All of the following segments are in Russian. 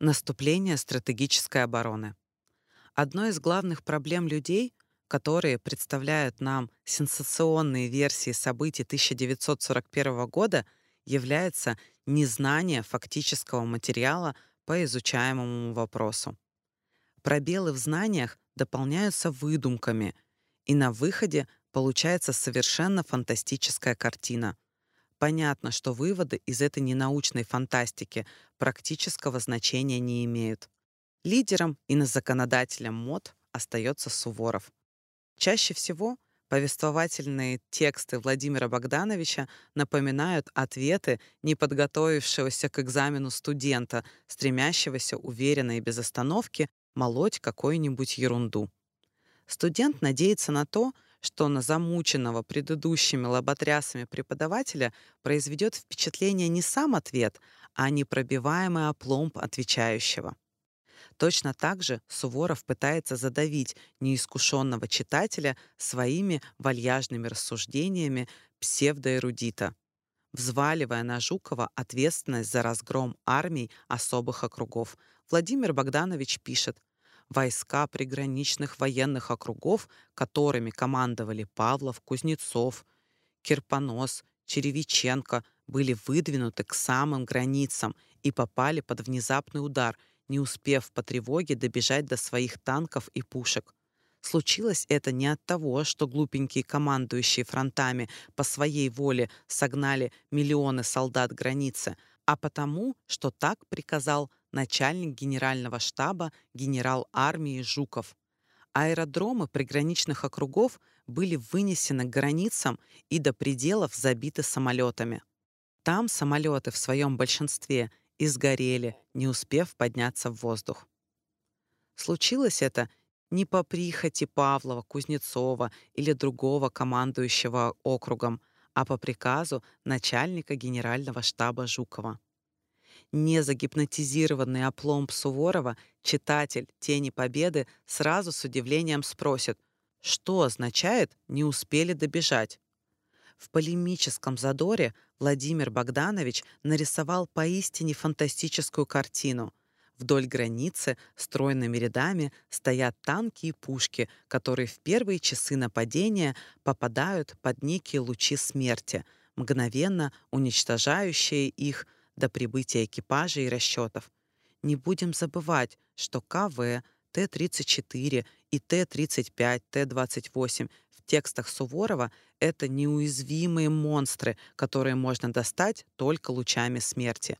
Наступление стратегической обороны. Одной из главных проблем людей, которые представляют нам сенсационные версии событий 1941 года, является незнание фактического материала по изучаемому вопросу. Пробелы в знаниях дополняются выдумками, и на выходе получается совершенно фантастическая картина — Понятно, что выводы из этой ненаучной фантастики практического значения не имеют. Лидером и на законодателем мод остается Суворов. Чаще всего повествовательные тексты Владимира Богдановича напоминают ответы неподготовившегося к экзамену студента, стремящегося уверенно и без остановки молоть какую-нибудь ерунду. Студент надеется на то, что на замученного предыдущими лоботрясами преподавателя произведет впечатление не сам ответ, а непробиваемый опломб отвечающего. Точно так же Суворов пытается задавить неискушенного читателя своими вальяжными рассуждениями псевдоэрудита, взваливая на Жукова ответственность за разгром армий особых округов. Владимир Богданович пишет, войска приграничных военных округов, которыми командовали Павлов, Кузнецов, Кирпонос, Черевиченко, были выдвинуты к самым границам и попали под внезапный удар, не успев по тревоге добежать до своих танков и пушек. Случилось это не от того, что глупенькие командующие фронтами по своей воле согнали миллионы солдат границы, а потому, что так приказал начальник генерального штаба генерал армии Жуков. Аэродромы приграничных округов были вынесены к границам и до пределов забиты самолетами. Там самолеты в своем большинстве изгорели, не успев подняться в воздух. Случилось это не по прихоти Павлова, Кузнецова или другого командующего округом, а по приказу начальника генерального штаба Жукова не загипнотизированный опломб Суворова, читатель «Тени Победы» сразу с удивлением спросит, что означает «не успели добежать». В полемическом задоре Владимир Богданович нарисовал поистине фантастическую картину. Вдоль границы стройными рядами стоят танки и пушки, которые в первые часы нападения попадают под некие лучи смерти, мгновенно уничтожающие их – до прибытия экипажа и расчетов. Не будем забывать, что КВ, Т-34 и Т-35, Т-28 в текстах Суворова — это неуязвимые монстры, которые можно достать только лучами смерти.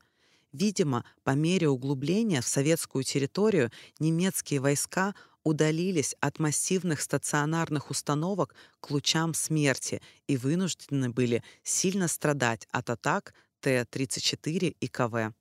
Видимо, по мере углубления в советскую территорию немецкие войска удалились от массивных стационарных установок к лучам смерти и вынуждены были сильно страдать от атак Т-34 и КВ.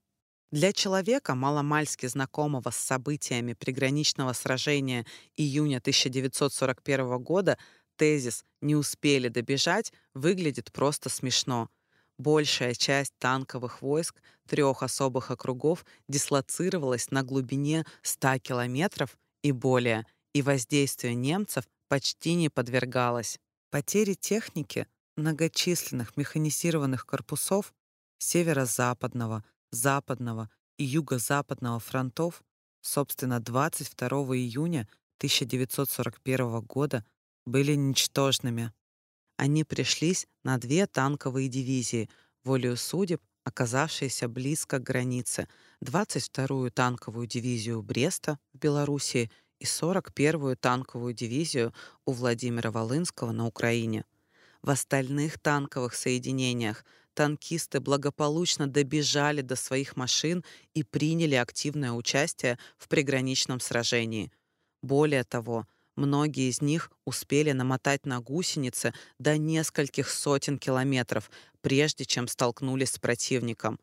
Для человека, маломальски знакомого с событиями приграничного сражения июня 1941 года, тезис «не успели добежать» выглядит просто смешно. Большая часть танковых войск трех особых округов дислоцировалась на глубине 100 километров и более, и воздействию немцев почти не подвергалось. Потери техники многочисленных механизированных корпусов северо-западного, западного и юго-западного фронтов, собственно, 22 июня 1941 года были ничтожными. Они пришлись на две танковые дивизии, волею судеб, оказавшиеся близко к границе, 22-ю танковую дивизию Бреста в Белоруссии и 41-ю танковую дивизию у Владимира Волынского на Украине. В остальных танковых соединениях танкисты благополучно добежали до своих машин и приняли активное участие в приграничном сражении. Более того, многие из них успели намотать на гусеницы до нескольких сотен километров, прежде чем столкнулись с противником.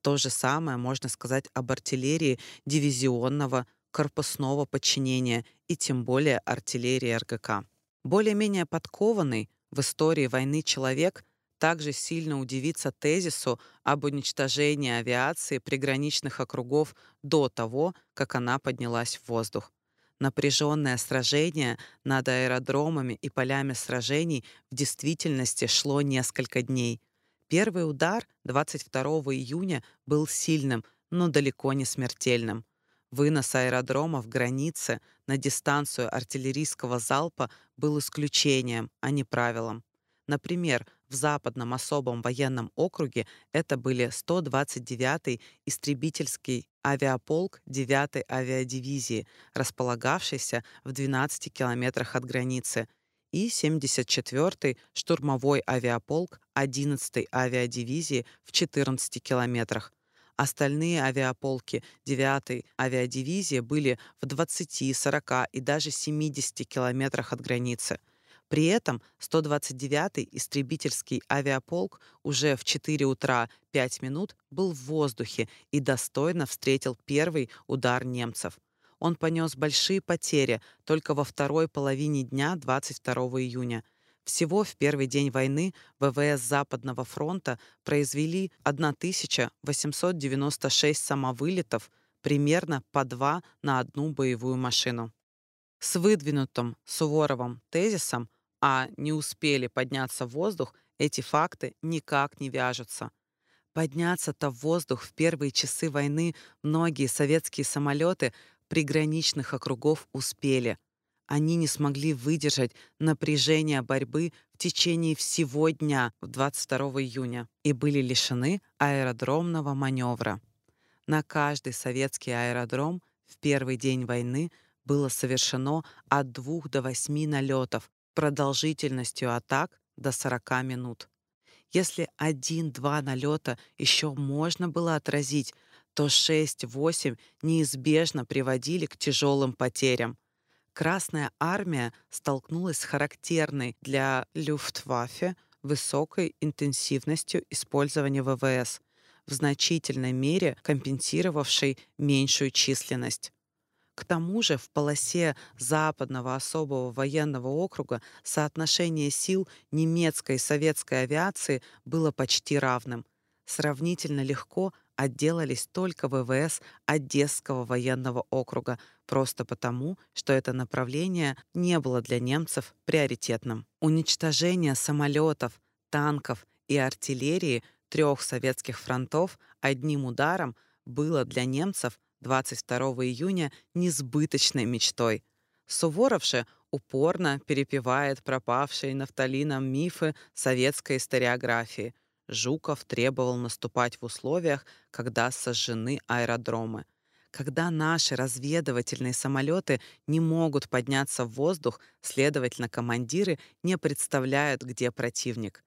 То же самое можно сказать об артиллерии дивизионного корпусного подчинения и тем более артиллерии РГК. Более-менее подкованный в истории войны человек – также сильно удивиться тезису об уничтожении авиации приграничных округов до того, как она поднялась в воздух. Напряженное сражение над аэродромами и полями сражений в действительности шло несколько дней. Первый удар 22 июня был сильным, но далеко не смертельным. Вынос аэродромов границы на дистанцию артиллерийского залпа был исключением, а не правилом. Например, в Западном особом военном округе это были 129-й истребительский авиаполк 9-й авиадивизии, располагавшийся в 12 километрах от границы, и 74-й штурмовой авиаполк 11-й авиадивизии в 14 километрах. Остальные авиаполки 9-й авиадивизии были в 20, 40 и даже 70 километрах от границы. При этом 129-й истребительский авиаполк уже в 4 утра 5 минут был в воздухе и достойно встретил первый удар немцев. Он понес большие потери только во второй половине дня 22 июня. Всего в первый день войны ВВС Западного фронта произвели 1896 самовылетов, примерно по два на одну боевую машину. С выдвинутым Суворовым тезисом а не успели подняться в воздух, эти факты никак не вяжутся. Подняться-то в воздух в первые часы войны многие советские самолеты приграничных округов успели. Они не смогли выдержать напряжение борьбы в течение всего дня 22 июня и были лишены аэродромного маневра. На каждый советский аэродром в первый день войны было совершено от двух до восьми налетов продолжительностью атак до 40 минут. Если один-два налета еще можно было отразить, то 6-8 неизбежно приводили к тяжелым потерям. Красная армия столкнулась с характерной для Люфтваффе высокой интенсивностью использования ВВС, в значительной мере компенсировавшей меньшую численность. К тому же в полосе Западного особого военного округа соотношение сил немецкой и советской авиации было почти равным. Сравнительно легко отделались только ВВС Одесского военного округа, просто потому, что это направление не было для немцев приоритетным. Уничтожение самолетов, танков и артиллерии трех советских фронтов одним ударом было для немцев 22 июня несбыточной мечтой. Суворов же упорно перепевает пропавшие нафталином мифы советской историографии. Жуков требовал наступать в условиях, когда сожжены аэродромы. Когда наши разведывательные самолеты не могут подняться в воздух, следовательно, командиры не представляют, где противник.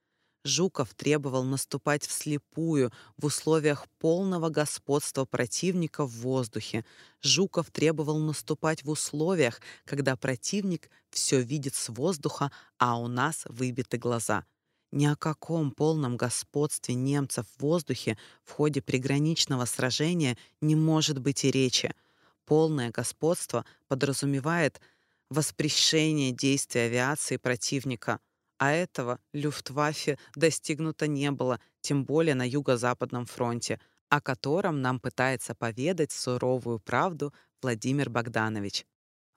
Жуков требовал наступать вслепую в условиях полного господства противника в воздухе. Жуков требовал наступать в условиях, когда противник все видит с воздуха, а у нас выбиты глаза. Ни о каком полном господстве немцев в воздухе в ходе приграничного сражения не может быть и речи. Полное господство подразумевает воспрещение действий авиации противника — а этого Люфтваффе достигнуто не было, тем более на Юго-Западном фронте, о котором нам пытается поведать суровую правду Владимир Богданович.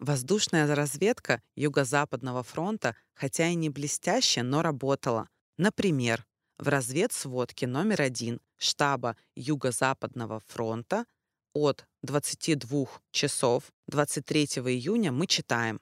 Воздушная разведка Юго-Западного фронта, хотя и не блестяще, но работала. Например, в разведсводке номер один штаба Юго-Западного фронта от 22 часов 23 июня мы читаем.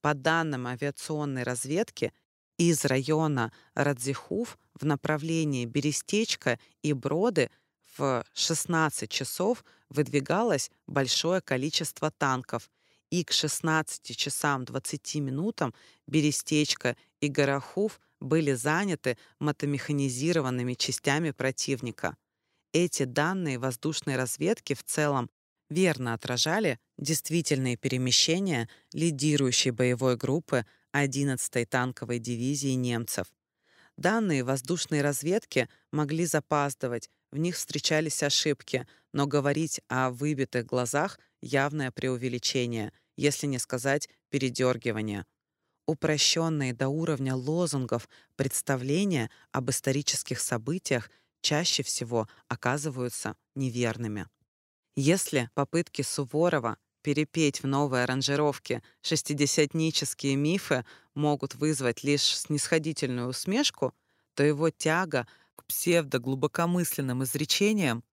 По данным авиационной разведки, из района Радзихув в направлении Берестечка и Броды в 16 часов выдвигалось большое количество танков, и к 16 часам 20 минутам Берестечко и Горохов были заняты мотомеханизированными частями противника. Эти данные воздушной разведки в целом верно отражали действительные перемещения лидирующей боевой группы 11-й танковой дивизии немцев. Данные воздушной разведки могли запаздывать, в них встречались ошибки, но говорить о выбитых глазах — явное преувеличение, если не сказать передергивание. Упрощенные до уровня лозунгов представления об исторических событиях чаще всего оказываются неверными. Если попытки Суворова перепеть в новой аранжировке шестидесятнические мифы могут вызвать лишь снисходительную усмешку, то его тяга к псевдоглубокомысленным изречениям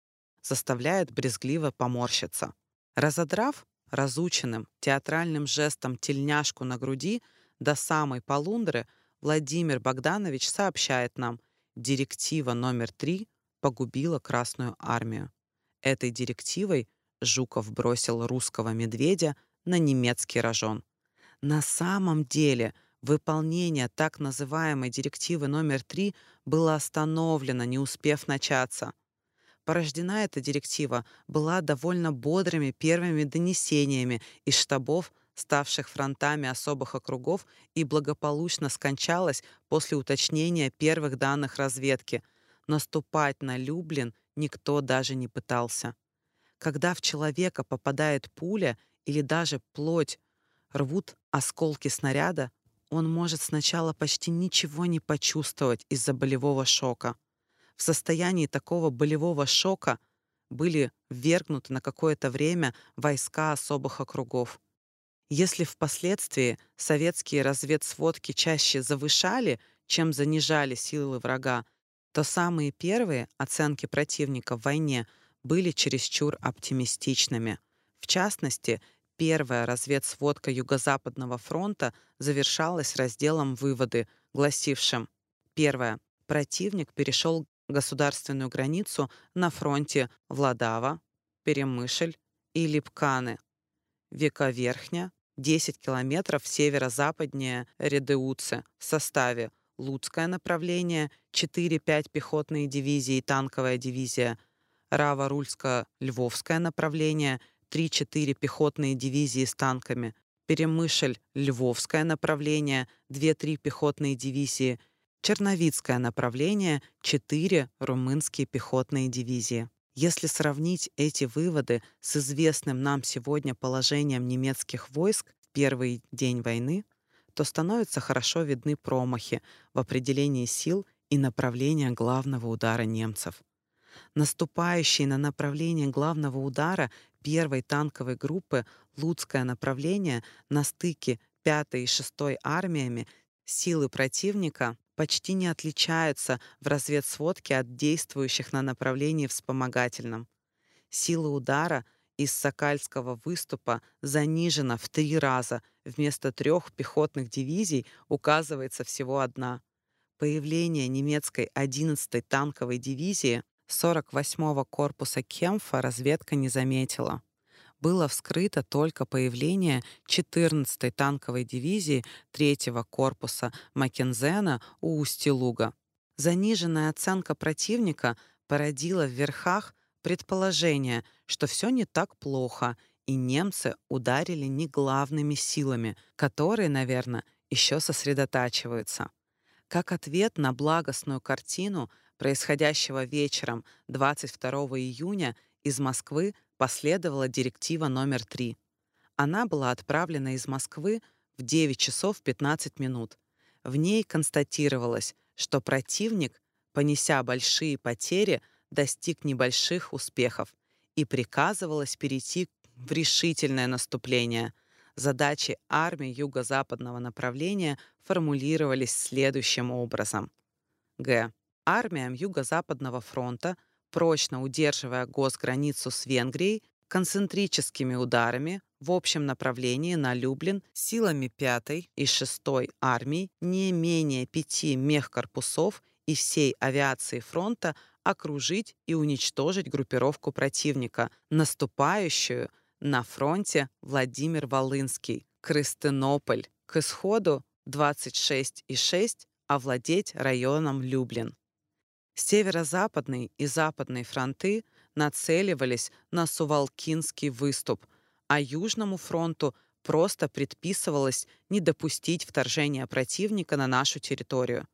заставляет брезгливо поморщиться. Разодрав разученным театральным жестом тельняшку на груди до самой полундры, Владимир Богданович сообщает нам, директива номер три погубила Красную армию. Этой директивой Жуков бросил русского медведя на немецкий рожон. На самом деле выполнение так называемой директивы номер три было остановлено, не успев начаться. Порождена эта директива была довольно бодрыми первыми донесениями из штабов, ставших фронтами особых округов, и благополучно скончалась после уточнения первых данных разведки. Наступать на Люблин никто даже не пытался. Когда в человека попадает пуля или даже плоть, рвут осколки снаряда, он может сначала почти ничего не почувствовать из-за болевого шока. В состоянии такого болевого шока были ввергнуты на какое-то время войска особых округов. Если впоследствии советские разведсводки чаще завышали, чем занижали силы врага, то самые первые оценки противника в войне были чересчур оптимистичными. В частности, первая разведсводка Юго-Западного фронта завершалась разделом «Выводы», гласившим Первое. Противник перешел государственную границу на фронте Владава, Перемышль и Липканы. Вековерхня, 10 километров северо-западнее Редеуце в составе Луцкое направление, 4-5 пехотные дивизии и танковая дивизия, Рава-Рульско-Львовское направление, 3-4 пехотные дивизии с танками, Перемышль-Львовское направление, 2-3 пехотные дивизии, Черновицкое направление, 4 румынские пехотные дивизии. Если сравнить эти выводы с известным нам сегодня положением немецких войск в первый день войны, то становятся хорошо видны промахи в определении сил и направления главного удара немцев. Наступающие на направление главного удара первой танковой группы Луцкое направление на стыке 5 и 6 армиями силы противника почти не отличаются в разведсводке от действующих на направлении вспомогательном. Сила удара — из Сокальского выступа занижена в три раза, вместо трех пехотных дивизий указывается всего одна. Появление немецкой 11-й танковой дивизии 48-го корпуса Кемфа разведка не заметила. Было вскрыто только появление 14-й танковой дивизии 3-го корпуса Маккензена у Устилуга. Заниженная оценка противника породила в верхах предположение, что все не так плохо, и немцы ударили не главными силами, которые, наверное, еще сосредотачиваются. Как ответ на благостную картину происходящего вечером 22 июня из Москвы последовала директива номер 3. Она была отправлена из Москвы в 9 часов 15 минут. В ней констатировалось, что противник, понеся большие потери, достиг небольших успехов и приказывалось перейти в решительное наступление. Задачи армии юго-западного направления формулировались следующим образом. Г. Армиям Юго-Западного фронта, прочно удерживая госграницу с Венгрией, концентрическими ударами в общем направлении на Люблин силами 5 и 6 армий не менее пяти мехкорпусов и всей авиации фронта окружить и уничтожить группировку противника, наступающую на фронте Владимир-Волынский, Крыстынополь, к исходу 26,6 овладеть районом Люблин. Северо-западный и западный фронты нацеливались на Сувалкинский выступ, а Южному фронту просто предписывалось не допустить вторжения противника на нашу территорию.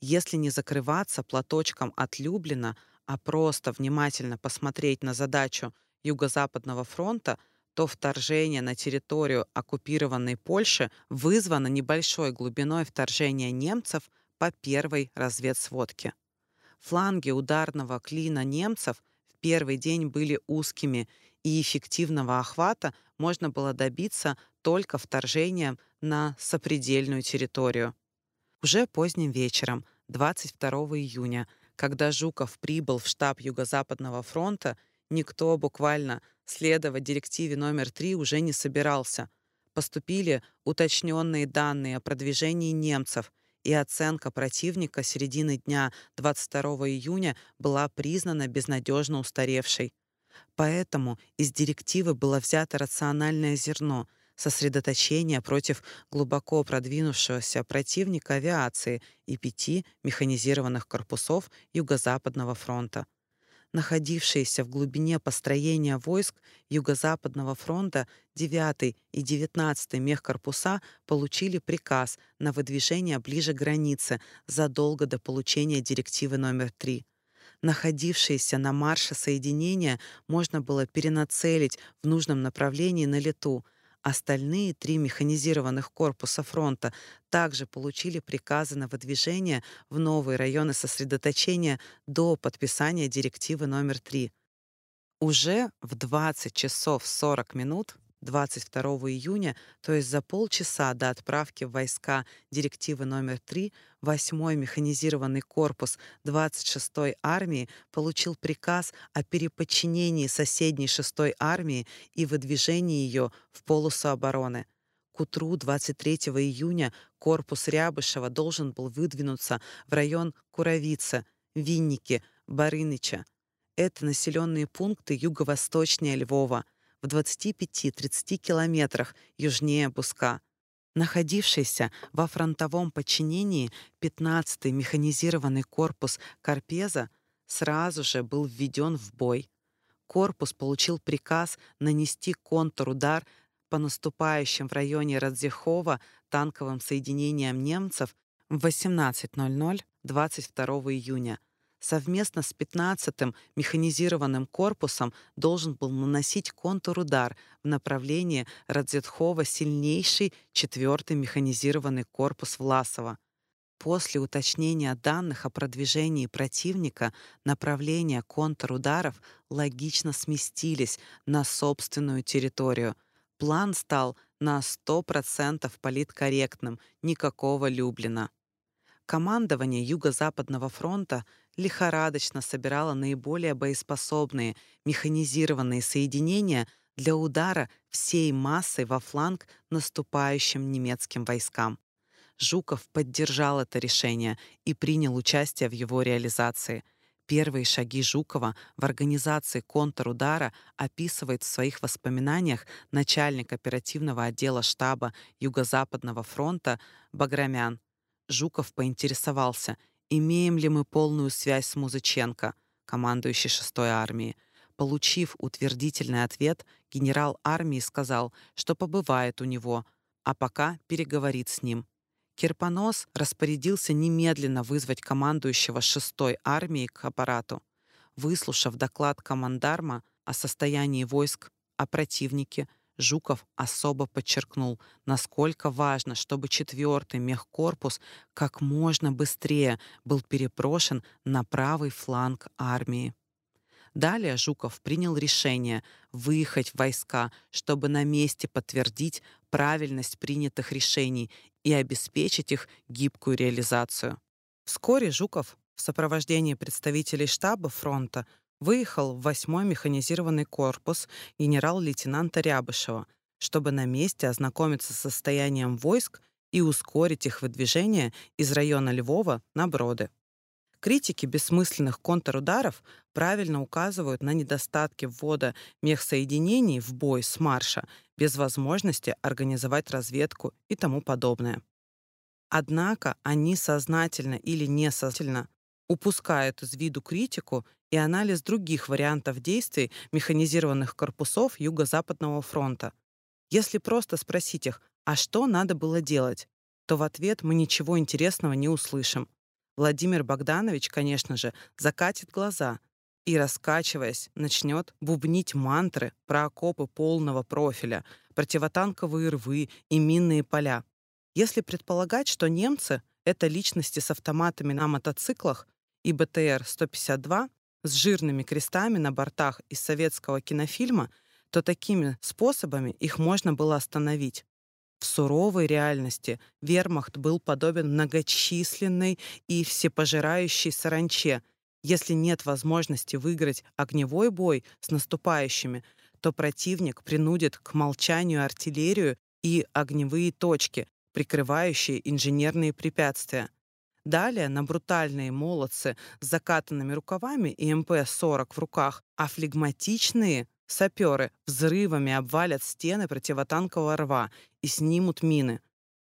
Если не закрываться платочком от Люблина, а просто внимательно посмотреть на задачу Юго-Западного фронта, то вторжение на территорию оккупированной Польши вызвано небольшой глубиной вторжения немцев по первой разведсводке. Фланги ударного клина немцев в первый день были узкими, и эффективного охвата можно было добиться только вторжением на сопредельную территорию. Уже поздним вечером, 22 июня, когда Жуков прибыл в штаб Юго-Западного фронта, Никто буквально следовать директиве номер 3 уже не собирался. Поступили уточненные данные о продвижении немцев, и оценка противника середины дня 22 июня была признана безнадежно устаревшей. Поэтому из директивы было взято рациональное зерно — сосредоточение против глубоко продвинувшегося противника авиации и пяти механизированных корпусов Юго-Западного фронта. Находившиеся в глубине построения войск Юго-Западного фронта 9 и 19 мехкорпуса получили приказ на выдвижение ближе к границе задолго до получения директивы номер 3 находившиеся на марше соединения можно было перенацелить в нужном направлении на лету, Остальные три механизированных корпуса фронта также получили приказы на выдвижение в новые районы сосредоточения до подписания директивы номер 3. Уже в 20 часов 40 минут 22 июня, то есть за полчаса до отправки в войска директивы номер 3, 8-й механизированный корпус 26-й армии получил приказ о переподчинении соседней 6-й армии и выдвижении ее в полосу обороны. К утру 23 июня корпус Рябышева должен был выдвинуться в район Куровица, Винники, Барыныча. Это населенные пункты юго-восточнее Львова — в 25-30 километрах южнее Буска. Находившийся во фронтовом подчинении 15-й механизированный корпус Карпеза сразу же был введен в бой. Корпус получил приказ нанести контрудар по наступающим в районе Радзихова танковым соединениям немцев в 18.00 22 июня — совместно с 15-м механизированным корпусом должен был наносить контрудар в направлении Радзетхова сильнейший 4-й механизированный корпус Власова. После уточнения данных о продвижении противника направления контрударов логично сместились на собственную территорию. План стал на 100% политкорректным, никакого Люблина. Командование Юго-Западного фронта лихорадочно собирало наиболее боеспособные механизированные соединения для удара всей массой во фланг наступающим немецким войскам. Жуков поддержал это решение и принял участие в его реализации. Первые шаги Жукова в организации контрудара описывает в своих воспоминаниях начальник оперативного отдела штаба Юго-Западного фронта Баграмян. Жуков поинтересовался, имеем ли мы полную связь с Музыченко, командующий 6-й армией. Получив утвердительный ответ, генерал армии сказал, что побывает у него, а пока переговорит с ним. Кирпонос распорядился немедленно вызвать командующего 6-й армией к аппарату. Выслушав доклад командарма о состоянии войск, о противнике, Жуков особо подчеркнул, насколько важно, чтобы четвертый мехкорпус как можно быстрее был переброшен на правый фланг армии. Далее Жуков принял решение выехать в войска, чтобы на месте подтвердить правильность принятых решений и обеспечить их гибкую реализацию. Вскоре Жуков в сопровождении представителей штаба фронта выехал в 8-й механизированный корпус генерал-лейтенанта Рябышева, чтобы на месте ознакомиться с состоянием войск и ускорить их выдвижение из района Львова на Броды. Критики бессмысленных контрударов правильно указывают на недостатки ввода мехсоединений в бой с марша без возможности организовать разведку и тому подобное. Однако они сознательно или несознательно упускают из виду критику и анализ других вариантов действий механизированных корпусов Юго-Западного фронта. Если просто спросить их, а что надо было делать, то в ответ мы ничего интересного не услышим. Владимир Богданович, конечно же, закатит глаза и, раскачиваясь, начнет бубнить мантры про окопы полного профиля, противотанковые рвы и минные поля. Если предполагать, что немцы — это личности с автоматами на мотоциклах и БТР-152, с жирными крестами на бортах из советского кинофильма, то такими способами их можно было остановить. В суровой реальности вермахт был подобен многочисленной и всепожирающей саранче, Если нет возможности выиграть огневой бой с наступающими, то противник принудит к молчанию артиллерию и огневые точки, прикрывающие инженерные препятствия. Далее на брутальные молодцы с закатанными рукавами и МП-40 в руках, а флегматичные саперы взрывами обвалят стены противотанкового рва и снимут мины.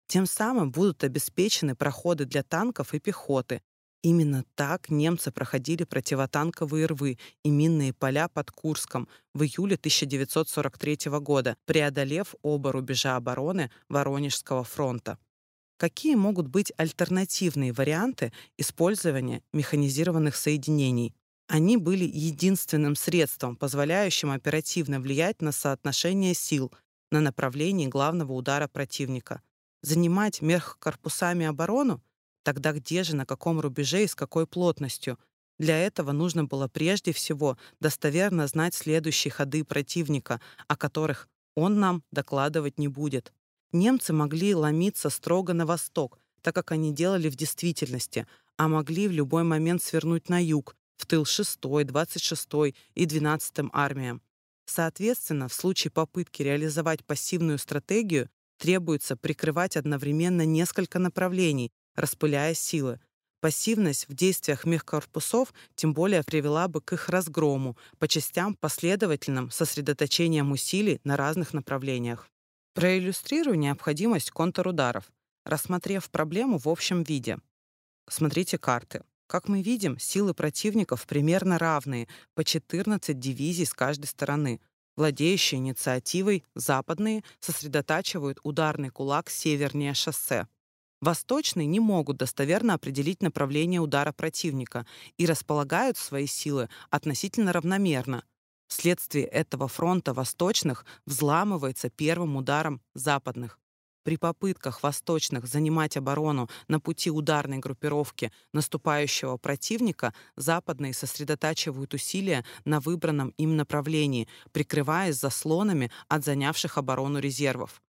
Тем самым будут обеспечены проходы для танков и пехоты. Именно так немцы проходили противотанковые рвы и минные поля под Курском в июле 1943 года, преодолев оба рубежа обороны Воронежского фронта. Какие могут быть альтернативные варианты использования механизированных соединений? Они были единственным средством, позволяющим оперативно влиять на соотношение сил на направлении главного удара противника. Занимать мехкорпусами оборону? Тогда где же, на каком рубеже и с какой плотностью? Для этого нужно было прежде всего достоверно знать следующие ходы противника, о которых он нам докладывать не будет. Немцы могли ломиться строго на восток, так как они делали в действительности, а могли в любой момент свернуть на юг, в тыл 6-й, 26-й и 12-м армиям. Соответственно, в случае попытки реализовать пассивную стратегию требуется прикрывать одновременно несколько направлений, распыляя силы. Пассивность в действиях мехкорпусов тем более привела бы к их разгрому по частям последовательным сосредоточением усилий на разных направлениях. Проиллюстрирую необходимость контрударов, рассмотрев проблему в общем виде. Смотрите карты. Как мы видим, силы противников примерно равные, по 14 дивизий с каждой стороны. Владеющие инициативой, западные сосредотачивают ударный кулак севернее шоссе. Восточные не могут достоверно определить направление удара противника и располагают свои силы относительно равномерно – Вследствие этого фронта восточных взламывается первым ударом западных. При попытках восточных занимать оборону на пути ударной группировки наступающего противника западные сосредотачивают усилия на выбранном им направлении, прикрываясь заслонами от занявших оборону резервов.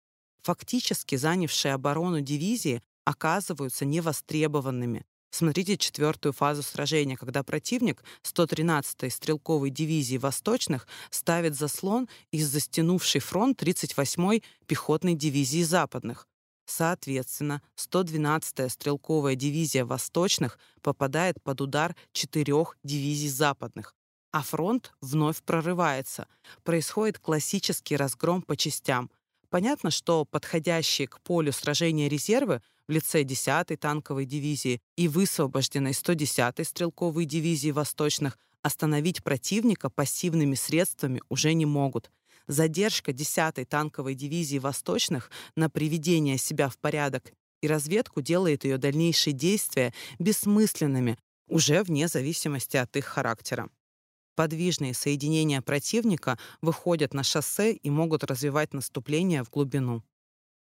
Фактически занявшие оборону дивизии оказываются невостребованными, Смотрите четвертую фазу сражения, когда противник 113-й стрелковой дивизии Восточных ставит заслон из застянувшей фронт 38-й пехотной дивизии Западных. Соответственно, 112-я стрелковая дивизия Восточных попадает под удар четырех дивизий Западных, а фронт вновь прорывается. Происходит классический разгром по частям. Понятно, что подходящие к полю сражения резервы в лице 10-й танковой дивизии и высвобожденной 110-й стрелковой дивизии восточных остановить противника пассивными средствами уже не могут. Задержка 10-й танковой дивизии восточных на приведение себя в порядок и разведку делает ее дальнейшие действия бессмысленными, уже вне зависимости от их характера. Подвижные соединения противника выходят на шоссе и могут развивать наступление в глубину.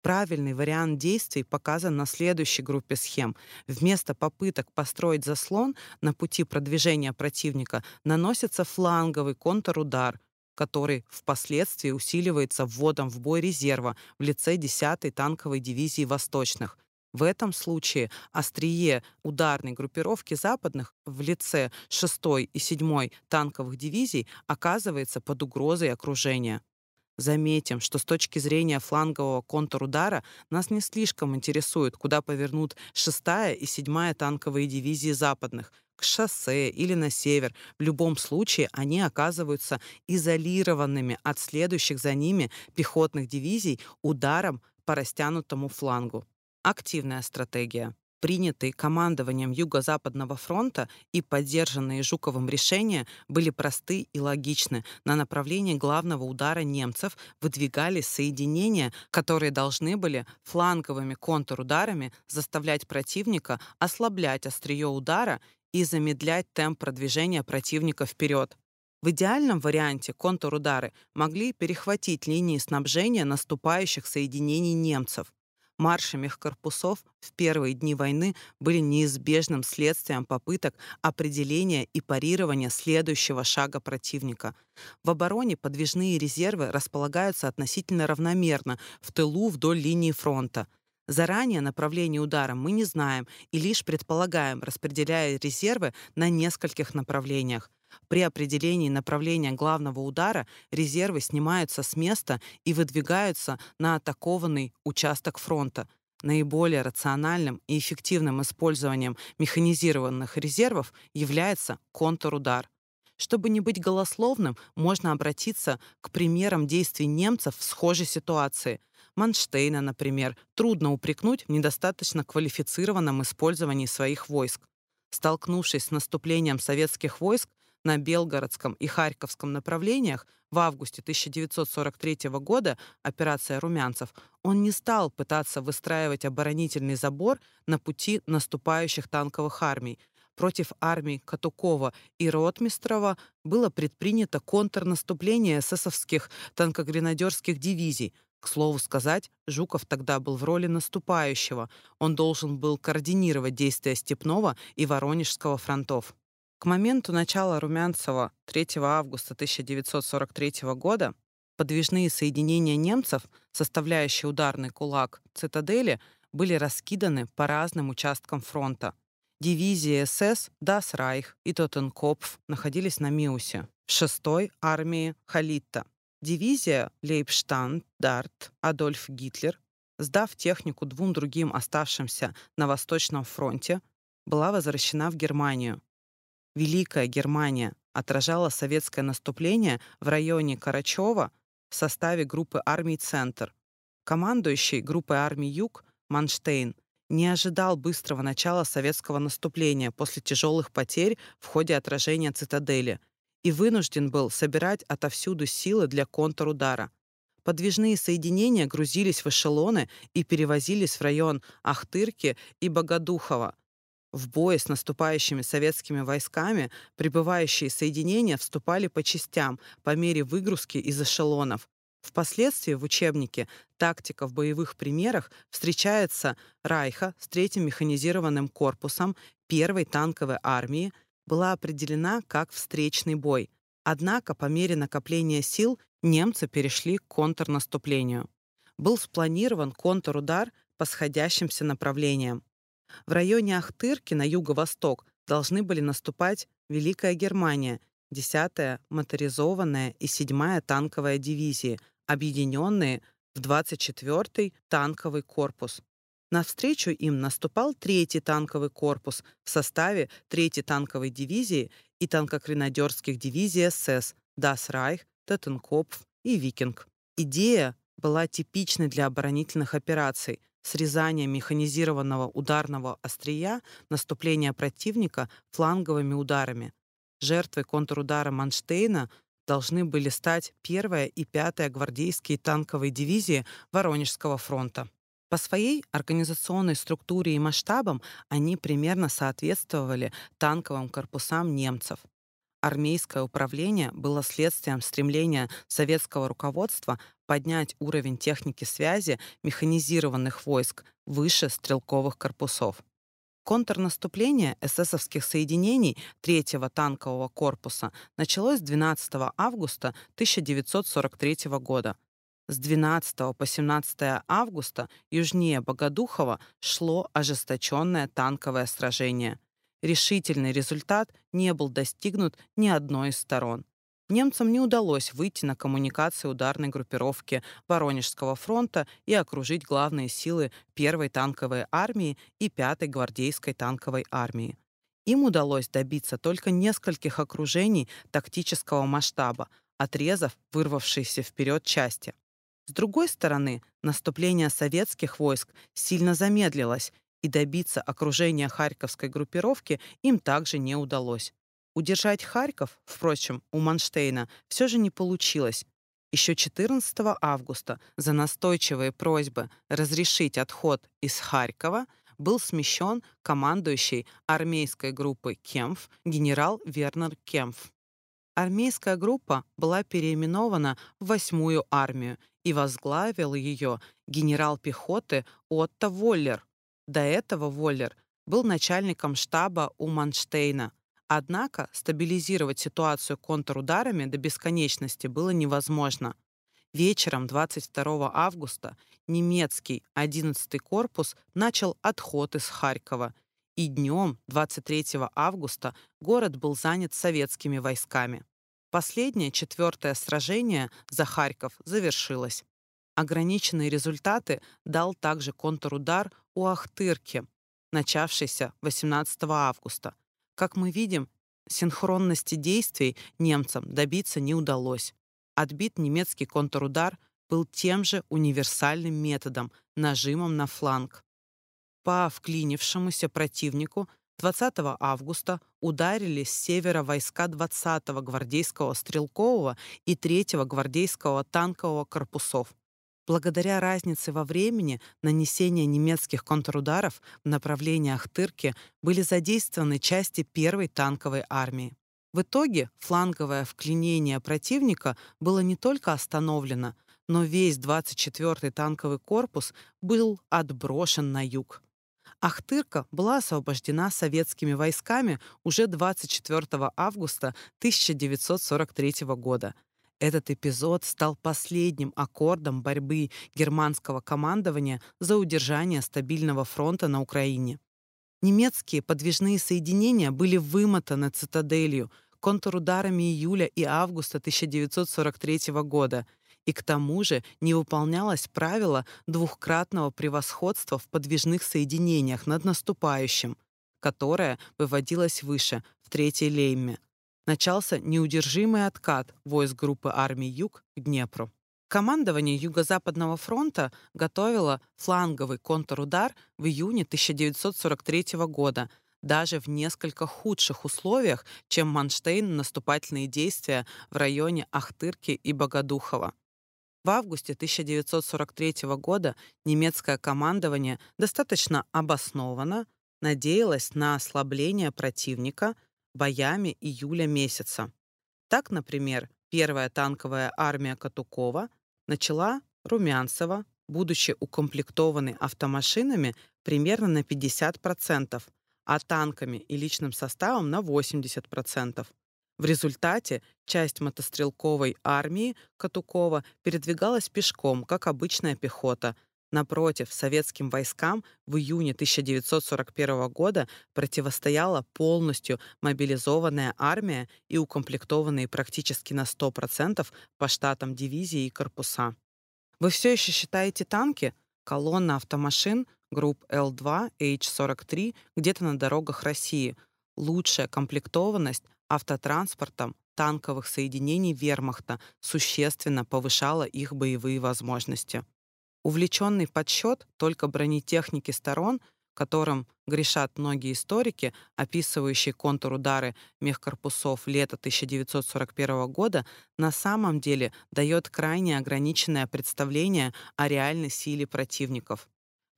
Правильный вариант действий показан на следующей группе схем. Вместо попыток построить заслон на пути продвижения противника наносится фланговый контрудар, который впоследствии усиливается вводом в бой резерва в лице 10-й танковой дивизии Восточных. В этом случае острие ударной группировки западных в лице 6-й и 7-й танковых дивизий оказывается под угрозой окружения. Заметим, что с точки зрения флангового контрудара нас не слишком интересует, куда повернут 6-я и 7-я танковые дивизии западных, к шоссе или на север. В любом случае они оказываются изолированными от следующих за ними пехотных дивизий ударом по растянутому флангу. Активная стратегия принятые командованием Юго-Западного фронта и поддержанные Жуковым решения были просты и логичны. На направлении главного удара немцев выдвигались соединения, которые должны были фланговыми контрударами заставлять противника ослаблять острие удара и замедлять темп продвижения противника вперед. В идеальном варианте контрудары могли перехватить линии снабжения наступающих соединений немцев. Марши мехкорпусов в первые дни войны были неизбежным следствием попыток определения и парирования следующего шага противника. В обороне подвижные резервы располагаются относительно равномерно в тылу вдоль линии фронта. Заранее направление удара мы не знаем и лишь предполагаем, распределяя резервы на нескольких направлениях. При определении направления главного удара резервы снимаются с места и выдвигаются на атакованный участок фронта. Наиболее рациональным и эффективным использованием механизированных резервов является контрудар. Чтобы не быть голословным, можно обратиться к примерам действий немцев в схожей ситуации. Манштейна, например, трудно упрекнуть в недостаточно квалифицированном использовании своих войск. Столкнувшись с наступлением советских войск на Белгородском и Харьковском направлениях в августе 1943 года, операция «Румянцев», он не стал пытаться выстраивать оборонительный забор на пути наступающих танковых армий, против армий Катукова и Ротмистрова было предпринято контрнаступление эсэсовских танкогренадерских дивизий. К слову сказать, Жуков тогда был в роли наступающего. Он должен был координировать действия Степного и Воронежского фронтов. К моменту начала Румянцева 3 августа 1943 года подвижные соединения немцев, составляющие ударный кулак цитадели, были раскиданы по разным участкам фронта. Дивизии СС «Дас Райх» и «Тоттенкопф» находились на Миусе, в 6-й армии Халитта. Дивизия Лейбштанд, Дарт, Адольф Гитлер, сдав технику двум другим оставшимся на Восточном фронте, была возвращена в Германию. Великая Германия отражала советское наступление в районе Карачева в составе группы армий «Центр». Командующий группой армий «Юг» Манштейн не ожидал быстрого начала советского наступления после тяжелых потерь в ходе отражения цитадели и вынужден был собирать отовсюду силы для контрудара. Подвижные соединения грузились в эшелоны и перевозились в район Ахтырки и Богодухова. В бой с наступающими советскими войсками прибывающие соединения вступали по частям по мере выгрузки из эшелонов, Впоследствии в учебнике «Тактика в боевых примерах» встречается Райха с третьим механизированным корпусом первой танковой армии, была определена как встречный бой. Однако по мере накопления сил немцы перешли к контрнаступлению. Был спланирован контрудар по сходящимся направлениям. В районе Ахтырки на юго-восток должны были наступать Великая Германия, 10-я моторизованная и 7-я танковая дивизии – объединенные в 24-й танковый корпус. Навстречу им наступал третий танковый корпус в составе третьей танковой дивизии и танкокренадерских дивизий СС «Дас Райх», «Теттенкопф» и «Викинг». Идея была типичной для оборонительных операций – срезание механизированного ударного острия, наступления противника фланговыми ударами. Жертвой контрудара Манштейна должны были стать первая и пятая гвардейские танковые дивизии Воронежского фронта. По своей организационной структуре и масштабам они примерно соответствовали танковым корпусам немцев. Армейское управление было следствием стремления советского руководства поднять уровень техники связи механизированных войск выше стрелковых корпусов. Контрнаступление эсэсовских соединений 3-го танкового корпуса началось 12 августа 1943 года. С 12 по 17 августа южнее Богодухова шло ожесточенное танковое сражение. Решительный результат не был достигнут ни одной из сторон немцам не удалось выйти на коммуникации ударной группировки Воронежского фронта и окружить главные силы первой танковой армии и пятой гвардейской танковой армии. Им удалось добиться только нескольких окружений тактического масштаба, отрезав вырвавшиеся вперед части. С другой стороны, наступление советских войск сильно замедлилось, и добиться окружения Харьковской группировки им также не удалось. Удержать Харьков, впрочем, у Манштейна все же не получилось. Еще 14 августа за настойчивые просьбы разрешить отход из Харькова был смещен командующий армейской группой Кемф генерал Вернер Кемф. Армейская группа была переименована в Восьмую армию и возглавил ее генерал пехоты Отто Воллер. До этого Воллер был начальником штаба у Манштейна – Однако стабилизировать ситуацию контрударами до бесконечности было невозможно. Вечером 22 августа немецкий 11-й корпус начал отход из Харькова, и днем 23 августа город был занят советскими войсками. Последнее, четвертое сражение за Харьков завершилось. Ограниченные результаты дал также контрудар у Ахтырки, начавшийся 18 августа. Как мы видим, синхронности действий немцам добиться не удалось. Отбит немецкий контрудар был тем же универсальным методом – нажимом на фланг. По вклинившемуся противнику 20 августа ударили с севера войска 20-го гвардейского стрелкового и 3-го гвардейского танкового корпусов. Благодаря разнице во времени нанесения немецких контрударов в направлении Ахтырки были задействованы части первой танковой армии. В итоге фланговое вклинение противника было не только остановлено, но весь 24-й танковый корпус был отброшен на юг. Ахтырка была освобождена советскими войсками уже 24 августа 1943 года. Этот эпизод стал последним аккордом борьбы германского командования за удержание стабильного фронта на Украине. Немецкие подвижные соединения были вымотаны цитаделью, контрударами июля и августа 1943 года — и к тому же не выполнялось правило двухкратного превосходства в подвижных соединениях над наступающим, которое выводилось выше, в третьей лейме. Начался неудержимый откат войск группы армий Юг к Днепру. Командование Юго-Западного фронта готовило фланговый контрудар в июне 1943 года, даже в несколько худших условиях, чем Манштейн наступательные действия в районе Ахтырки и Богодухова. В августе 1943 года немецкое командование достаточно обоснованно надеялось на ослабление противника боями июля месяца. Так, например, первая танковая армия Катукова начала Румянцева, будучи укомплектованы автомашинами примерно на 50%, а танками и личным составом на 80%. В результате часть мотострелковой армии Катукова передвигалась пешком, как обычная пехота. Напротив, советским войскам в июне 1941 года противостояла полностью мобилизованная армия и укомплектованные практически на 100% по штатам дивизии и корпуса. Вы все еще считаете танки? Колонна автомашин групп Л-2, H-43 где-то на дорогах России. Лучшая комплектованность автотранспортом танковых соединений вермахта существенно повышала их боевые возможности. Увлеченный подсчет только бронетехники сторон, которым грешат многие историки, описывающие контур удары мехкорпусов лета 1941 года, на самом деле дает крайне ограниченное представление о реальной силе противников.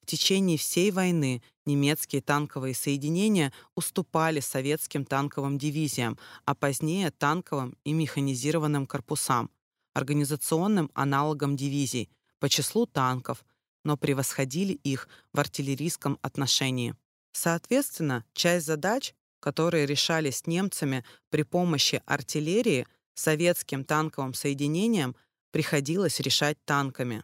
В течение всей войны немецкие танковые соединения уступали советским танковым дивизиям, а позднее танковым и механизированным корпусам, организационным аналогам дивизий, по числу танков, но превосходили их в артиллерийском отношении. Соответственно, часть задач, которые решались немцами при помощи артиллерии, советским танковым соединениям приходилось решать танками.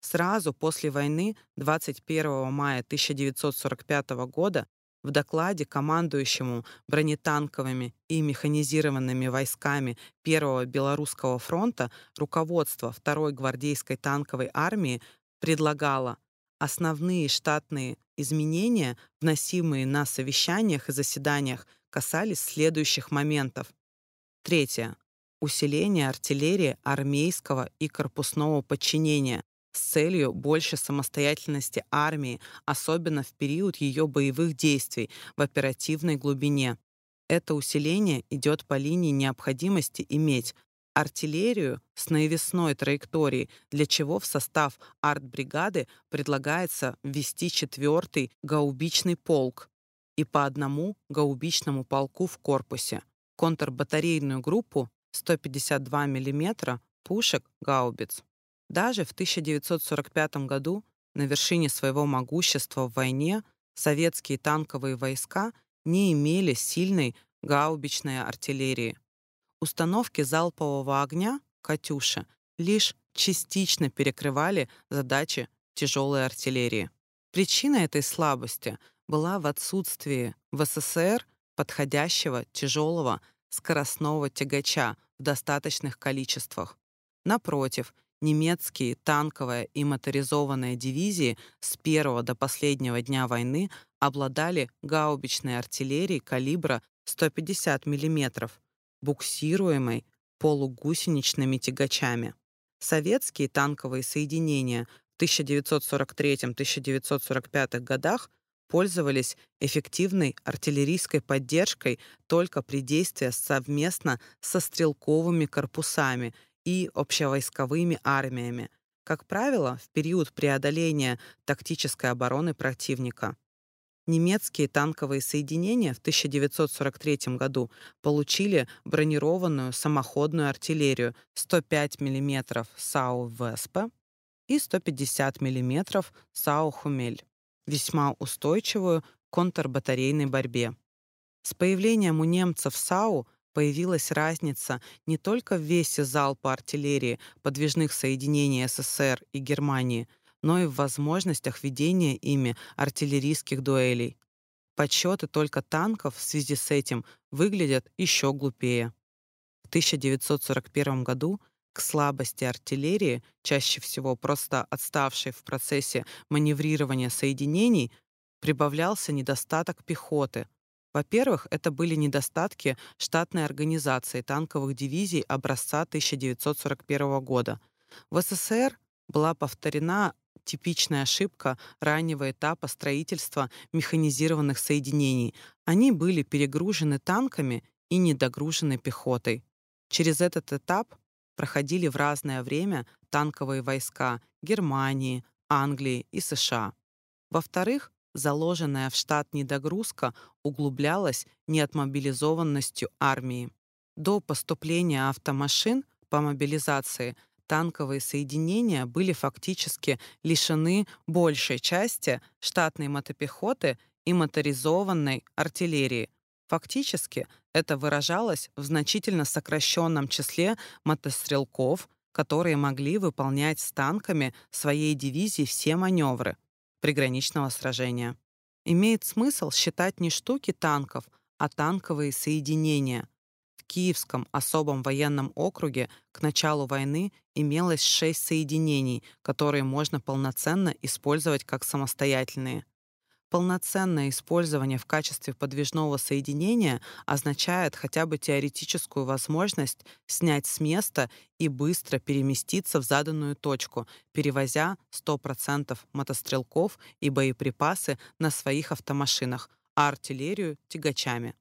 Сразу после войны 21 мая 1945 года в докладе командующему бронетанковыми и механизированными войсками Первого Белорусского фронта руководство Второй гвардейской танковой армии предлагало основные штатные изменения, вносимые на совещаниях и заседаниях, касались следующих моментов. Третье. Усиление артиллерии армейского и корпусного подчинения, с целью больше самостоятельности армии, особенно в период ее боевых действий в оперативной глубине. Это усиление идет по линии необходимости иметь артиллерию с наивесной траекторией, для чего в состав артбригады предлагается ввести четвертый гаубичный полк и по одному гаубичному полку в корпусе, контрбатарейную группу 152 мм пушек гаубиц. Даже в 1945 году на вершине своего могущества в войне советские танковые войска не имели сильной гаубичной артиллерии. Установки залпового огня «Катюша» лишь частично перекрывали задачи тяжелой артиллерии. Причина этой слабости была в отсутствии в СССР подходящего тяжелого скоростного тягача в достаточных количествах. Напротив, немецкие танковые и моторизованные дивизии с первого до последнего дня войны обладали гаубичной артиллерией калибра 150 мм, буксируемой полугусеничными тягачами. Советские танковые соединения в 1943-1945 годах пользовались эффективной артиллерийской поддержкой только при действии совместно со стрелковыми корпусами и общевойсковыми армиями, как правило, в период преодоления тактической обороны противника. Немецкие танковые соединения в 1943 году получили бронированную самоходную артиллерию 105 мм САУ «Веспе» и 150 мм САУ «Хумель», весьма устойчивую к контрбатарейной борьбе. С появлением у немцев САУ появилась разница не только в весе залпа артиллерии подвижных соединений СССР и Германии, но и в возможностях ведения ими артиллерийских дуэлей. Подсчеты только танков в связи с этим выглядят еще глупее. В 1941 году к слабости артиллерии, чаще всего просто отставшей в процессе маневрирования соединений, прибавлялся недостаток пехоты, во-первых, это были недостатки штатной организации танковых дивизий образца 1941 года. В СССР была повторена типичная ошибка раннего этапа строительства механизированных соединений. Они были перегружены танками и недогружены пехотой. Через этот этап проходили в разное время танковые войска Германии, Англии и США. Во-вторых, заложенная в штат недогрузка углублялась неотмобилизованностью армии. До поступления автомашин по мобилизации танковые соединения были фактически лишены большей части штатной мотопехоты и моторизованной артиллерии. Фактически это выражалось в значительно сокращенном числе мотострелков, которые могли выполнять с танками своей дивизии все маневры, приграничного сражения. Имеет смысл считать не штуки танков, а танковые соединения. В Киевском особом военном округе к началу войны имелось шесть соединений, которые можно полноценно использовать как самостоятельные. Полноценное использование в качестве подвижного соединения означает хотя бы теоретическую возможность снять с места и быстро переместиться в заданную точку, перевозя 100% мотострелков и боеприпасы на своих автомашинах, а артиллерию — тягачами.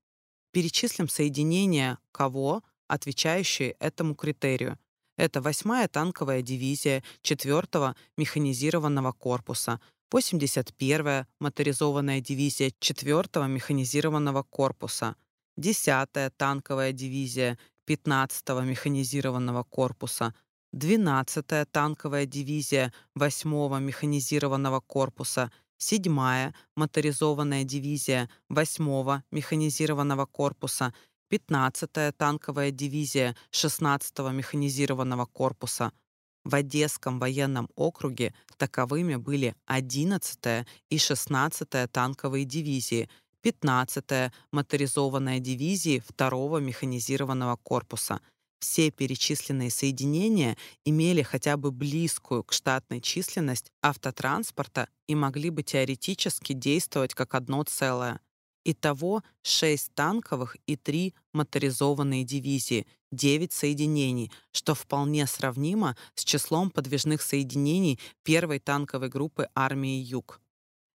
Перечислим соединения кого, отвечающие этому критерию. Это 8-я танковая дивизия 4-го механизированного корпуса, 81-я моторизованная дивизия 4-го механизированного корпуса, 10-я танковая дивизия 15-го механизированного корпуса, 12-я танковая дивизия 8-го механизированного корпуса, 7-я моторизованная дивизия 8-го механизированного корпуса, 15-я танковая дивизия 16-го механизированного корпуса – в Одесском военном округе таковыми были 11-я и 16-я танковые дивизии, 15-я моторизованная дивизии 2-го механизированного корпуса. Все перечисленные соединения имели хотя бы близкую к штатной численность автотранспорта и могли бы теоретически действовать как одно целое. Итого 6 танковых и 3 моторизованные дивизии, 9 соединений, что вполне сравнимо с числом подвижных соединений первой танковой группы армии Юг.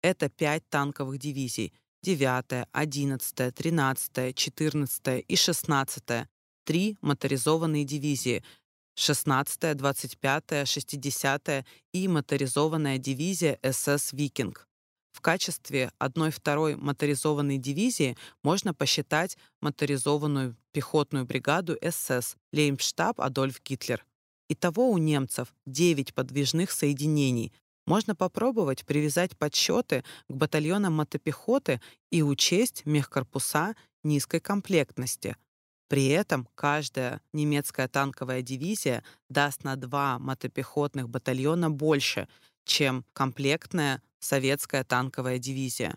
Это 5 танковых дивизий, 9, 11, 13, 14 и 16, 3 моторизованные дивизии, 16, 25, 60 и моторизованная дивизия СС «Викинг». В качестве одной-второй моторизованной дивизии можно посчитать моторизованную пехотную бригаду СС Леймштаб Адольф Гитлер. Итого у немцев 9 подвижных соединений. Можно попробовать привязать подсчеты к батальонам мотопехоты и учесть мехкорпуса низкой комплектности. При этом каждая немецкая танковая дивизия даст на два мотопехотных батальона больше, чем комплектная советская танковая дивизия.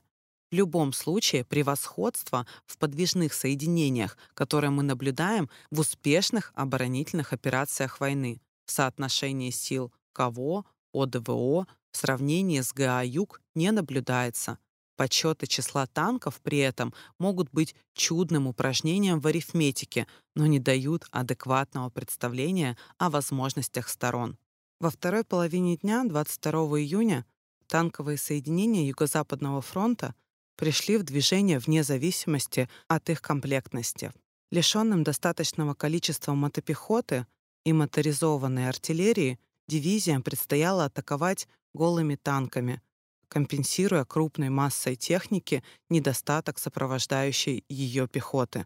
В любом случае превосходство в подвижных соединениях, которое мы наблюдаем в успешных оборонительных операциях войны, в соотношении сил КВО, ОДВО в сравнении с ГА-Юг не наблюдается. Подсчеты числа танков при этом могут быть чудным упражнением в арифметике, но не дают адекватного представления о возможностях сторон. Во второй половине дня 22 июня танковые соединения Юго-Западного фронта пришли в движение вне зависимости от их комплектности. Лишенным достаточного количества мотопехоты и моторизованной артиллерии дивизиям предстояло атаковать голыми танками, компенсируя крупной массой техники недостаток сопровождающей ее пехоты.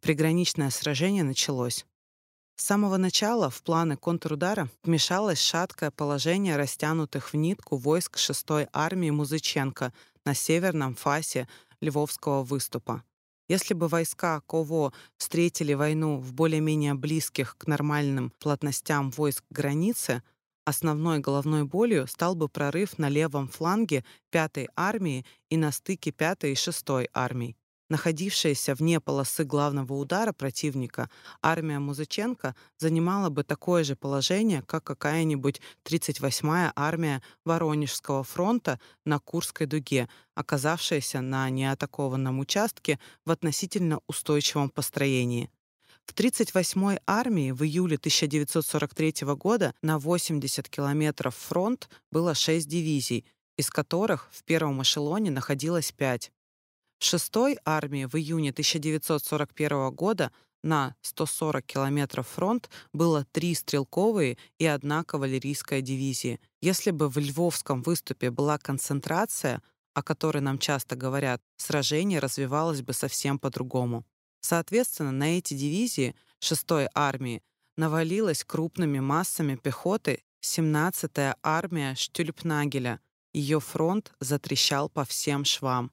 Приграничное сражение началось. С самого начала в планы контрудара вмешалось шаткое положение растянутых в нитку войск 6-й армии Музыченко на северном фасе Львовского выступа. Если бы войска КОВО встретили войну в более-менее близких к нормальным плотностям войск границы, Основной головной болью стал бы прорыв на левом фланге 5-й армии и на стыке 5-й и 6-й армий. Находившаяся вне полосы главного удара противника, армия Музыченко занимала бы такое же положение, как какая-нибудь 38-я армия Воронежского фронта на Курской дуге, оказавшаяся на неатакованном участке в относительно устойчивом построении. В 38-й армии в июле 1943 года на 80 километров фронт было 6 дивизий, из которых в первом эшелоне находилось 5. 6-й армии в июне 1941 года на 140 километров фронт было три стрелковые и одна кавалерийская дивизии. Если бы в Львовском выступе была концентрация, о которой нам часто говорят, сражение развивалось бы совсем по-другому. Соответственно, на эти дивизии 6-й армии навалилась крупными массами пехоты 17-я армия Штюльпнагеля. Ее фронт затрещал по всем швам.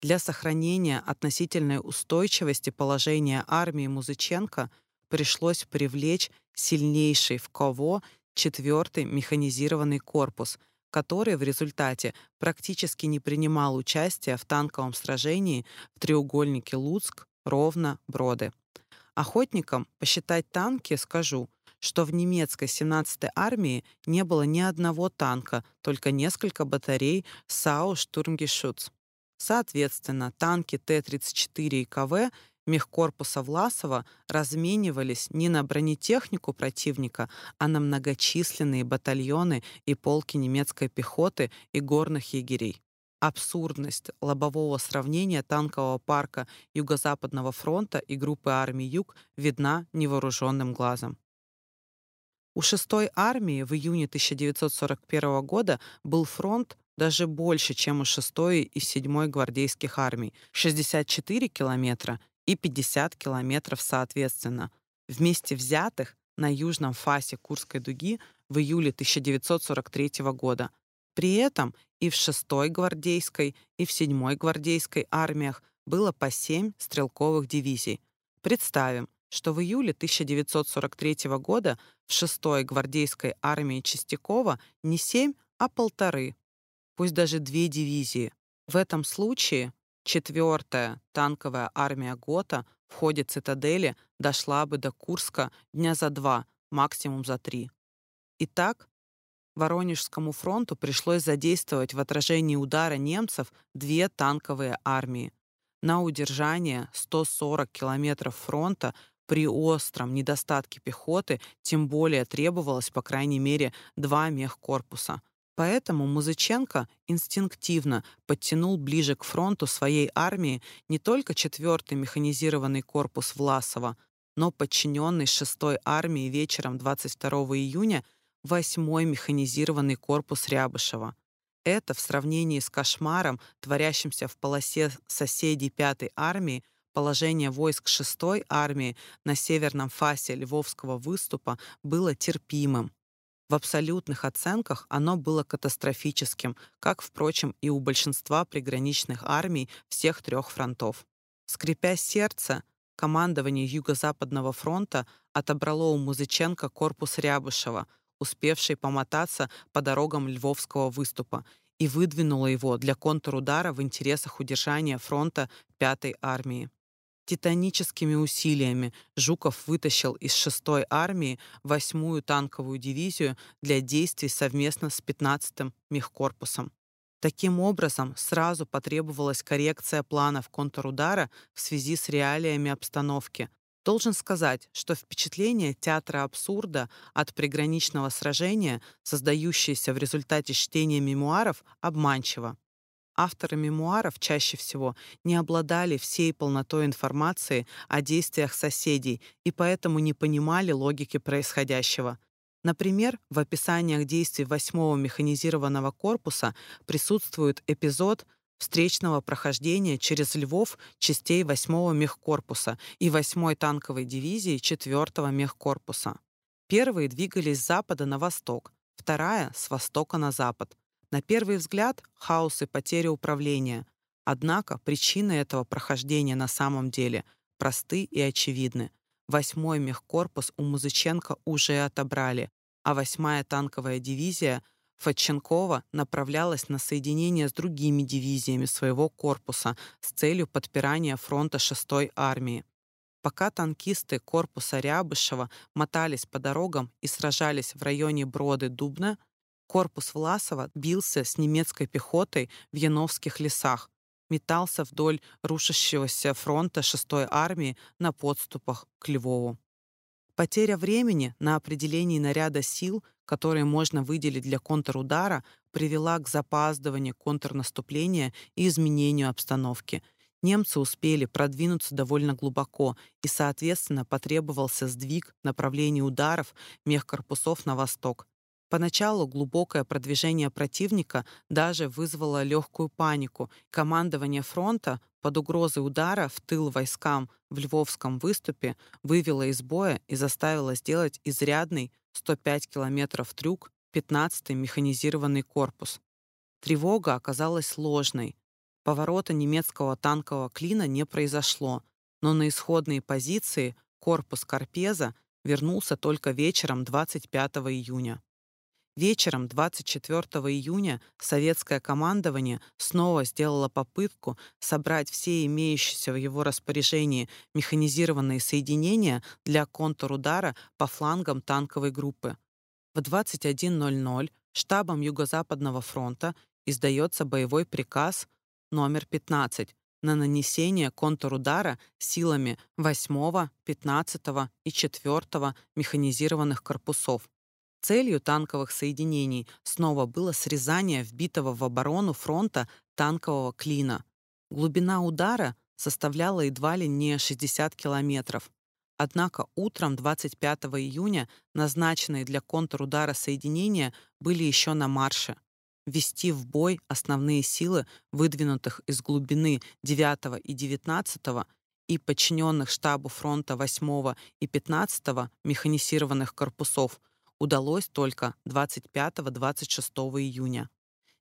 Для сохранения относительной устойчивости положения армии Музыченко пришлось привлечь сильнейший в КОВО 4-й механизированный корпус, который в результате практически не принимал участия в танковом сражении в треугольнике Луцк, ровно броды. Охотникам посчитать танки скажу, что в немецкой 17-й армии не было ни одного танка, только несколько батарей САУ «Штурмгешутц». Соответственно, танки Т-34 и КВ мехкорпуса Власова разменивались не на бронетехнику противника, а на многочисленные батальоны и полки немецкой пехоты и горных егерей. Абсурдность лобового сравнения танкового парка Юго-Западного фронта и группы армий Юг видна невооруженным глазом. У 6-й армии в июне 1941 года был фронт даже больше, чем у 6-й и 7-й гвардейских армий — 64 километра и 50 километров соответственно. Вместе взятых на южном фасе Курской дуги в июле 1943 года. При этом и в 6-й гвардейской, и в 7-й гвардейской армиях было по 7 стрелковых дивизий. Представим, что в июле 1943 года в 6-й гвардейской армии Чистякова не 7, а полторы, пусть даже две дивизии. В этом случае 4-я танковая армия ГОТА в ходе цитадели дошла бы до Курска дня за два, максимум за три. Итак, Воронежскому фронту пришлось задействовать в отражении удара немцев две танковые армии. На удержание 140 километров фронта при остром недостатке пехоты тем более требовалось по крайней мере два мехкорпуса. Поэтому Музыченко инстинктивно подтянул ближе к фронту своей армии не только 4-й механизированный корпус Власова, но подчиненный 6-й армии вечером 22 июня – восьмой механизированный корпус Рябышева. Это в сравнении с кошмаром, творящимся в полосе соседей Пятой армии, положение войск Шестой армии на северном фасе Львовского выступа было терпимым. В абсолютных оценках оно было катастрофическим, как, впрочем, и у большинства приграничных армий всех трех фронтов. Скрипя сердце, командование Юго-Западного фронта отобрало у Музыченко корпус Рябышева, успевший помотаться по дорогам Львовского выступа, и выдвинуло его для контрудара в интересах удержания фронта 5-й армии. Титаническими усилиями Жуков вытащил из 6-й армии 8-ю танковую дивизию для действий совместно с 15-м мехкорпусом. Таким образом, сразу потребовалась коррекция планов контрудара в связи с реалиями обстановки. Должен сказать, что впечатление театра абсурда от приграничного сражения, создающееся в результате чтения мемуаров, обманчиво. Авторы мемуаров чаще всего не обладали всей полнотой информации о действиях соседей и поэтому не понимали логики происходящего. Например, в описаниях действий 8-го механизированного корпуса присутствует эпизод встречного прохождения через Львов частей 8-го мехкорпуса и 8-й танковой дивизии 4-го мехкорпуса. Первые двигались с запада на восток, вторая — с востока на запад. На первый взгляд — хаос и потеря управления. Однако причины этого прохождения на самом деле просты и очевидны. Восьмой мехкорпус у Музыченко уже отобрали, а восьмая танковая дивизия Фатченкова направлялась на соединение с другими дивизиями своего корпуса с целью подпирания фронта 6-й армии. Пока танкисты корпуса Рябышева мотались по дорогам и сражались в районе Броды-Дубна, Корпус Власова бился с немецкой пехотой в Яновских лесах, метался вдоль рушащегося фронта 6-й армии на подступах к Львову. Потеря времени на определение наряда сил, которые можно выделить для контрудара, привела к запаздыванию контрнаступления и изменению обстановки. Немцы успели продвинуться довольно глубоко, и, соответственно, потребовался сдвиг направлений ударов мехкорпусов на восток. Поначалу глубокое продвижение противника даже вызвало легкую панику. Командование фронта под угрозой удара в тыл войскам в Львовском выступе вывело из боя и заставило сделать изрядный 105 километров трюк 15-й механизированный корпус. Тревога оказалась ложной. Поворота немецкого танкового клина не произошло, но на исходные позиции корпус Карпеза вернулся только вечером 25 июня. Вечером 24 июня советское командование снова сделало попытку собрать все имеющиеся в его распоряжении механизированные соединения для контрудара по флангам танковой группы. В 21.00 штабом Юго-Западного фронта издается боевой приказ номер 15 на нанесение контрудара силами 8, 15 и 4 механизированных корпусов Целью танковых соединений снова было срезание вбитого в оборону фронта танкового клина. Глубина удара составляла едва ли не 60 километров. Однако утром 25 июня назначенные для контрудара соединения были еще на марше. Ввести в бой основные силы, выдвинутых из глубины 9 и 19 и подчиненных штабу фронта 8 и 15 механизированных корпусов – удалось только 25-26 июня.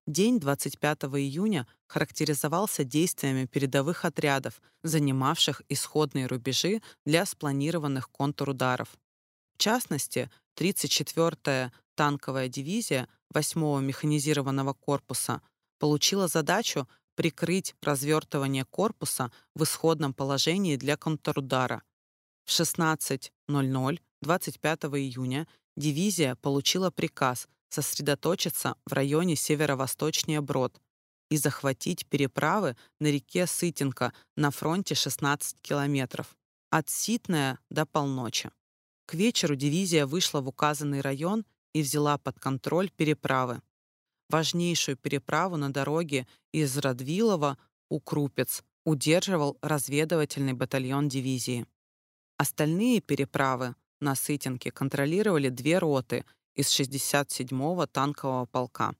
День 25 июня характеризовался действиями передовых отрядов, занимавших исходные рубежи для спланированных контрударов. В частности, 34-я танковая дивизия 8-го механизированного корпуса получила задачу прикрыть развертывание корпуса в исходном положении для контрудара. В 16.00 25 июня дивизия получила приказ сосредоточиться в районе северо-восточнее Брод и захватить переправы на реке Сытинка на фронте 16 километров, от Ситная до полночи. К вечеру дивизия вышла в указанный район и взяла под контроль переправы. Важнейшую переправу на дороге из Радвилова у Крупец удерживал разведывательный батальон дивизии. Остальные переправы на Сытинке контролировали две роты из 67-го танкового полка.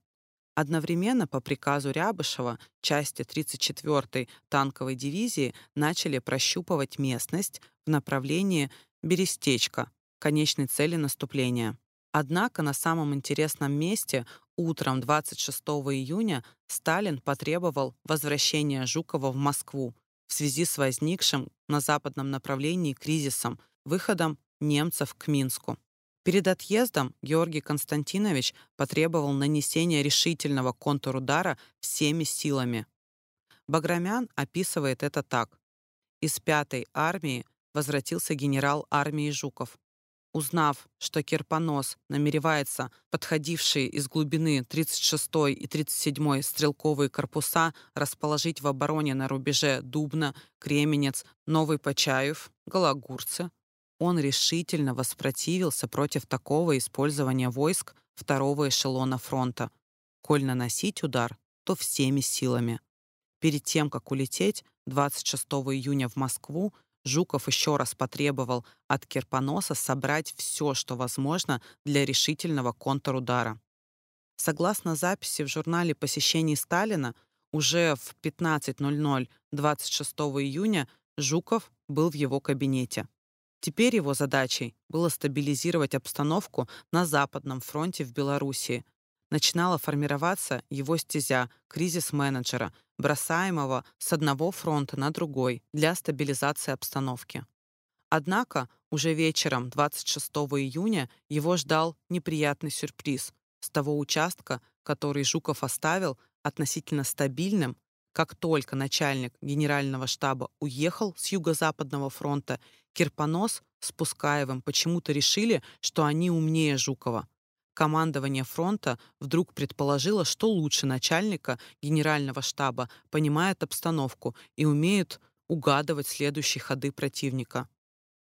Одновременно по приказу Рябышева части 34-й танковой дивизии начали прощупывать местность в направлении Берестечка, конечной цели наступления. Однако на самом интересном месте утром 26 июня Сталин потребовал возвращения Жукова в Москву в связи с возникшим на западном направлении кризисом, выходом немцев к Минску. Перед отъездом Георгий Константинович потребовал нанесения решительного контрудара всеми силами. Баграмян описывает это так. Из пятой армии возвратился генерал армии Жуков. Узнав, что Кирпонос намеревается подходившие из глубины 36-й и 37-й стрелковые корпуса расположить в обороне на рубеже Дубна, Кременец, Новый Почаев, Гологурцы, он решительно воспротивился против такого использования войск второго эшелона фронта. Коль наносить удар, то всеми силами. Перед тем, как улететь 26 июня в Москву, Жуков еще раз потребовал от Кирпоноса собрать все, что возможно для решительного контрудара. Согласно записи в журнале посещений Сталина, уже в 15.00 26 июня Жуков был в его кабинете. Теперь его задачей было стабилизировать обстановку на Западном фронте в Белоруссии. Начинала формироваться его стезя кризис-менеджера, бросаемого с одного фронта на другой для стабилизации обстановки. Однако уже вечером 26 июня его ждал неприятный сюрприз. С того участка, который Жуков оставил относительно стабильным, как только начальник генерального штаба уехал с Юго-Западного фронта Кирпонос с Пускаевым почему-то решили, что они умнее Жукова. Командование фронта вдруг предположило, что лучше начальника генерального штаба понимает обстановку и умеет угадывать следующие ходы противника.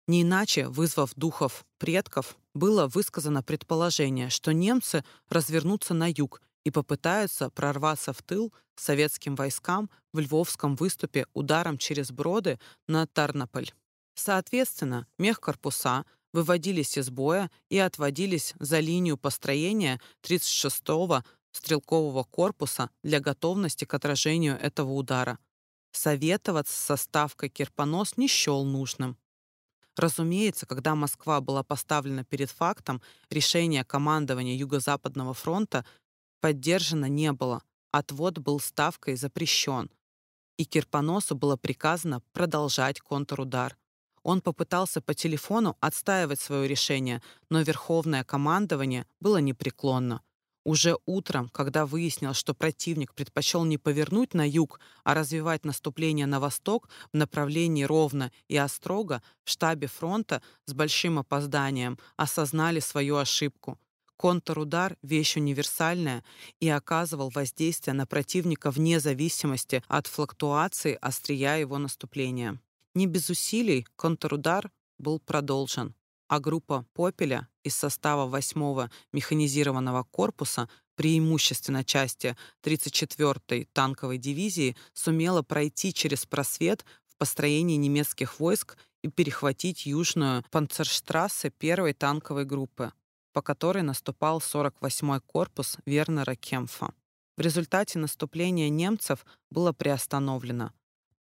Не иначе, вызвав духов предков, было высказано предположение, что немцы развернутся на юг и попытаются прорваться в тыл советским войскам в Львовском выступе ударом через Броды на Тарнополь. Соответственно, мехкорпуса выводились из боя и отводились за линию построения 36-го стрелкового корпуса для готовности к отражению этого удара. Советоваться со ставкой Кирпонос не счел нужным. Разумеется, когда Москва была поставлена перед фактом, решение командования Юго-Западного фронта поддержано не было, отвод был ставкой запрещен, и Кирпоносу было приказано продолжать контрудар. Он попытался по телефону отстаивать свое решение, но верховное командование было непреклонно. Уже утром, когда выяснил, что противник предпочел не повернуть на юг, а развивать наступление на восток в направлении Ровно и Острога, в штабе фронта с большим опозданием осознали свою ошибку. Контрудар — вещь универсальная и оказывал воздействие на противника вне зависимости от флуктуации острия его наступления. Не без усилий контрудар был продолжен, а группа «Попеля» из состава 8-го механизированного корпуса, преимущественно части 34-й танковой дивизии, сумела пройти через просвет в построении немецких войск и перехватить южную панцерштрассе первой танковой группы, по которой наступал 48-й корпус Вернера Кемфа. В результате наступление немцев было приостановлено,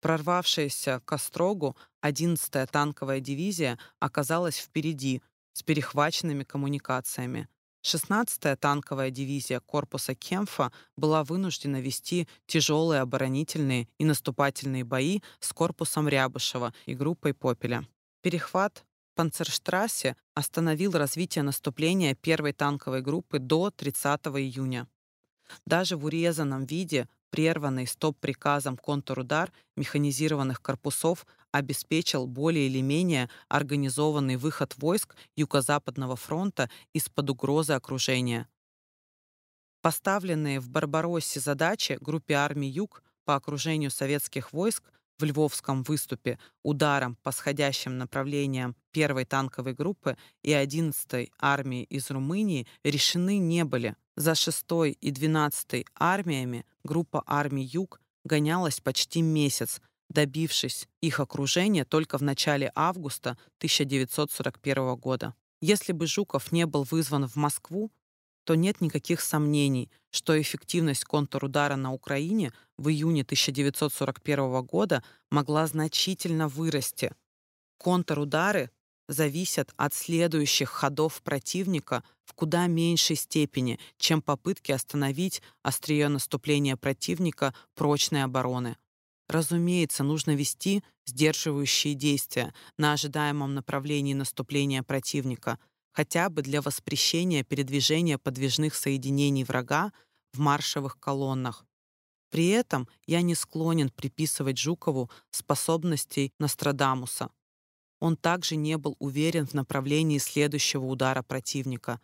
Прорвавшаяся к Острогу 11-я танковая дивизия оказалась впереди с перехваченными коммуникациями. 16-я танковая дивизия корпуса Кемфа была вынуждена вести тяжелые оборонительные и наступательные бои с корпусом Рябышева и группой Попеля. Перехват Панцерштрассе остановил развитие наступления первой танковой группы до 30 июня. Даже в урезанном виде прерванный стоп-приказом контрудар механизированных корпусов обеспечил более или менее организованный выход войск Юго-Западного фронта из-под угрозы окружения. Поставленные в Барбароссе задачи группе армий Юг по окружению советских войск в Львовском выступе ударом по сходящим направлениям первой танковой группы и 11-й армии из Румынии решены не были. За 6-й и 12-й армиями группа армий Юг гонялась почти месяц, добившись их окружения только в начале августа 1941 года. Если бы Жуков не был вызван в Москву, то нет никаких сомнений, что эффективность контрудара на Украине в июне 1941 года могла значительно вырасти. Контрудары зависят от следующих ходов противника в куда меньшей степени, чем попытки остановить острие наступления противника прочной обороны. Разумеется, нужно вести сдерживающие действия на ожидаемом направлении наступления противника, хотя бы для воспрещения передвижения подвижных соединений врага в маршевых колоннах. При этом я не склонен приписывать Жукову способностей Нострадамуса. Он также не был уверен в направлении следующего удара противника,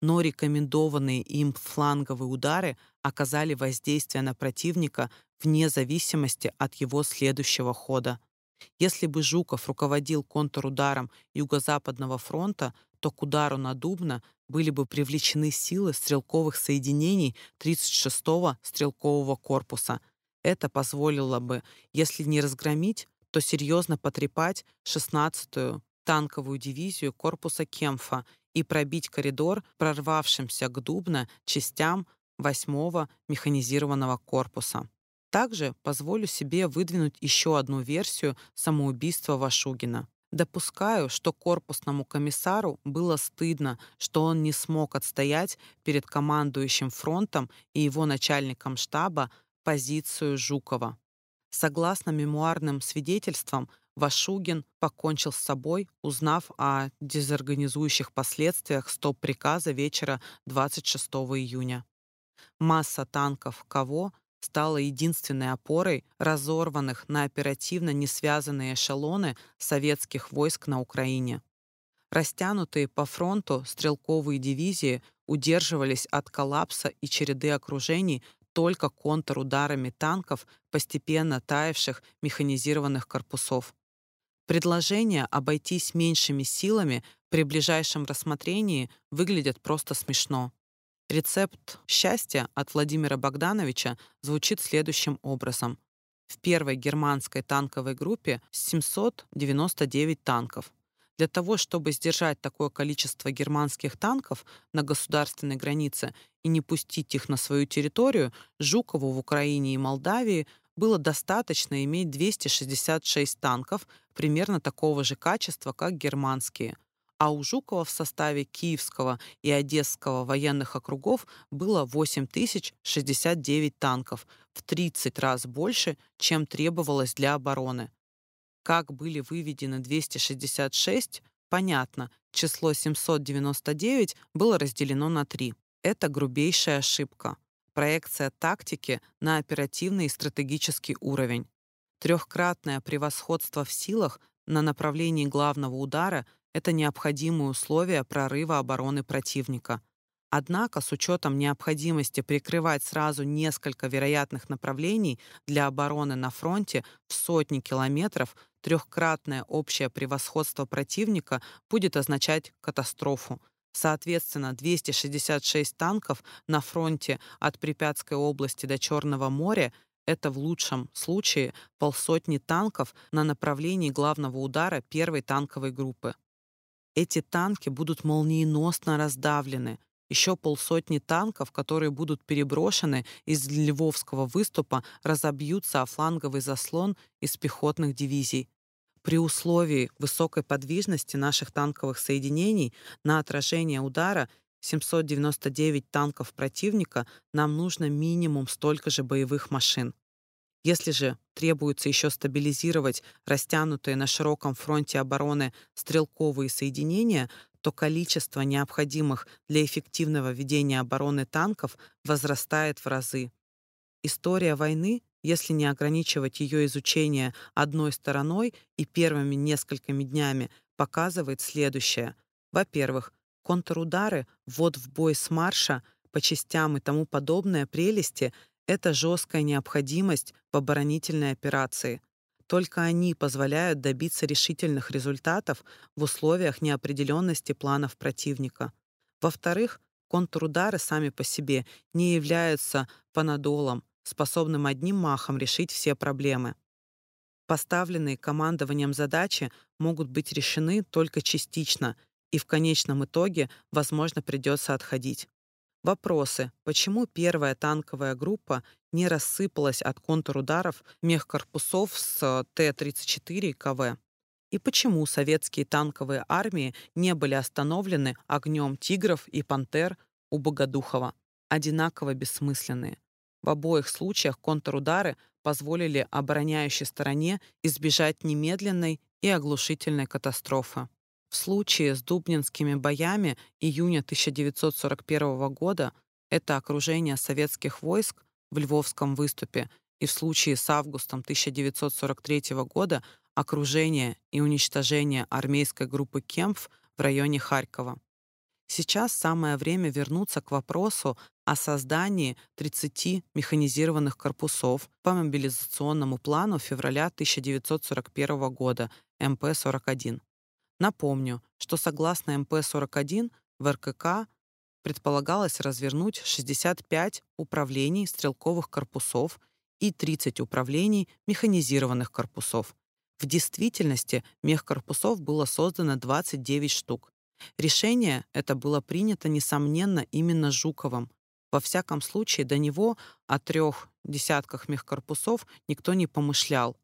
но рекомендованные им фланговые удары оказали воздействие на противника вне зависимости от его следующего хода. Если бы Жуков руководил контрударом Юго-Западного фронта, то к удару на Дубно были бы привлечены силы стрелковых соединений 36-го стрелкового корпуса. Это позволило бы, если не разгромить, то серьезно потрепать 16-ю танковую дивизию корпуса Кемфа и пробить коридор прорвавшимся к Дубно частям 8-го механизированного корпуса. Также позволю себе выдвинуть еще одну версию самоубийства Вашугина. Допускаю, что корпусному комиссару было стыдно, что он не смог отстоять перед командующим фронтом и его начальником штаба позицию Жукова. Согласно мемуарным свидетельствам, Вашугин покончил с собой, узнав о дезорганизующих последствиях стоп-приказа вечера 26 июня. Масса танков «Кого» стала единственной опорой разорванных на оперативно не связанные эшелоны советских войск на Украине. Растянутые по фронту стрелковые дивизии удерживались от коллапса и череды окружений только контрударами танков, постепенно таявших механизированных корпусов. Предложения обойтись меньшими силами при ближайшем рассмотрении выглядят просто смешно. Рецепт счастья от Владимира Богдановича звучит следующим образом. В первой германской танковой группе 799 танков. Для того, чтобы сдержать такое количество германских танков на государственной границе и не пустить их на свою территорию, Жукову в Украине и Молдавии было достаточно иметь 266 танков примерно такого же качества, как германские, а у Жукова в составе Киевского и Одесского военных округов было 8069 танков, в 30 раз больше, чем требовалось для обороны. Как были выведены 266, понятно, число 799 было разделено на 3. Это грубейшая ошибка. Проекция тактики на оперативный и стратегический уровень. Трехкратное превосходство в силах на направлении главного удара это необходимые условия прорыва обороны противника. Однако, с учетом необходимости прикрывать сразу несколько вероятных направлений для обороны на фронте в сотни километров, трехкратное общее превосходство противника будет означать катастрофу. Соответственно, 266 танков на фронте от Припятской области до Черного моря это в лучшем случае полсотни танков на направлении главного удара первой танковой группы. Эти танки будут молниеносно раздавлены. Еще полсотни танков, которые будут переброшены из Львовского выступа, разобьются о фланговый заслон из пехотных дивизий. При условии высокой подвижности наших танковых соединений на отражение удара 799 танков противника нам нужно минимум столько же боевых машин. Если же требуется еще стабилизировать растянутые на широком фронте обороны стрелковые соединения, то количество необходимых для эффективного ведения обороны танков возрастает в разы. История войны, если не ограничивать ее изучение одной стороной и первыми несколькими днями, показывает следующее. Во-первых, контрудары, ввод в бой с марша по частям и тому подобное прелести — это жесткая необходимость в оборонительной операции. Только они позволяют добиться решительных результатов в условиях неопределенности планов противника. Во-вторых, контрудары сами по себе не являются панадолом, способным одним махом решить все проблемы. Поставленные командованием задачи могут быть решены только частично, и в конечном итоге, возможно, придется отходить. Вопросы. Почему первая танковая группа не рассыпалась от контрударов мехкорпусов с Т-34 и КВ? И почему советские танковые армии не были остановлены огнем «Тигров» и «Пантер» у Богодухова? Одинаково бессмысленные. В обоих случаях контрудары позволили обороняющей стороне избежать немедленной и оглушительной катастрофы. В случае с Дубнинскими боями июня 1941 года это окружение советских войск в Львовском выступе и в случае с августом 1943 года окружение и уничтожение армейской группы Кемпф в районе Харькова. Сейчас самое время вернуться к вопросу о создании 30 механизированных корпусов по мобилизационному плану февраля 1941 года МП-41. Напомню, что согласно МП-41 в РККА предполагалось развернуть 65 управлений стрелковых корпусов и 30 управлений механизированных корпусов. В действительности мехкорпусов было создано 29 штук. Решение это было принято, несомненно, именно Жуковым. Во всяком случае, до него о трех десятках мехкорпусов никто не помышлял.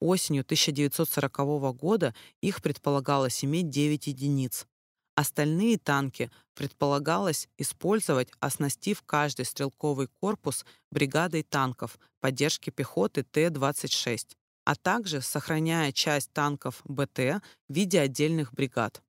Осенью 1940 года их предполагалось иметь 9 единиц. Остальные танки предполагалось использовать, оснастив каждый стрелковый корпус бригадой танков поддержки пехоты Т-26, а также сохраняя часть танков БТ в виде отдельных бригад.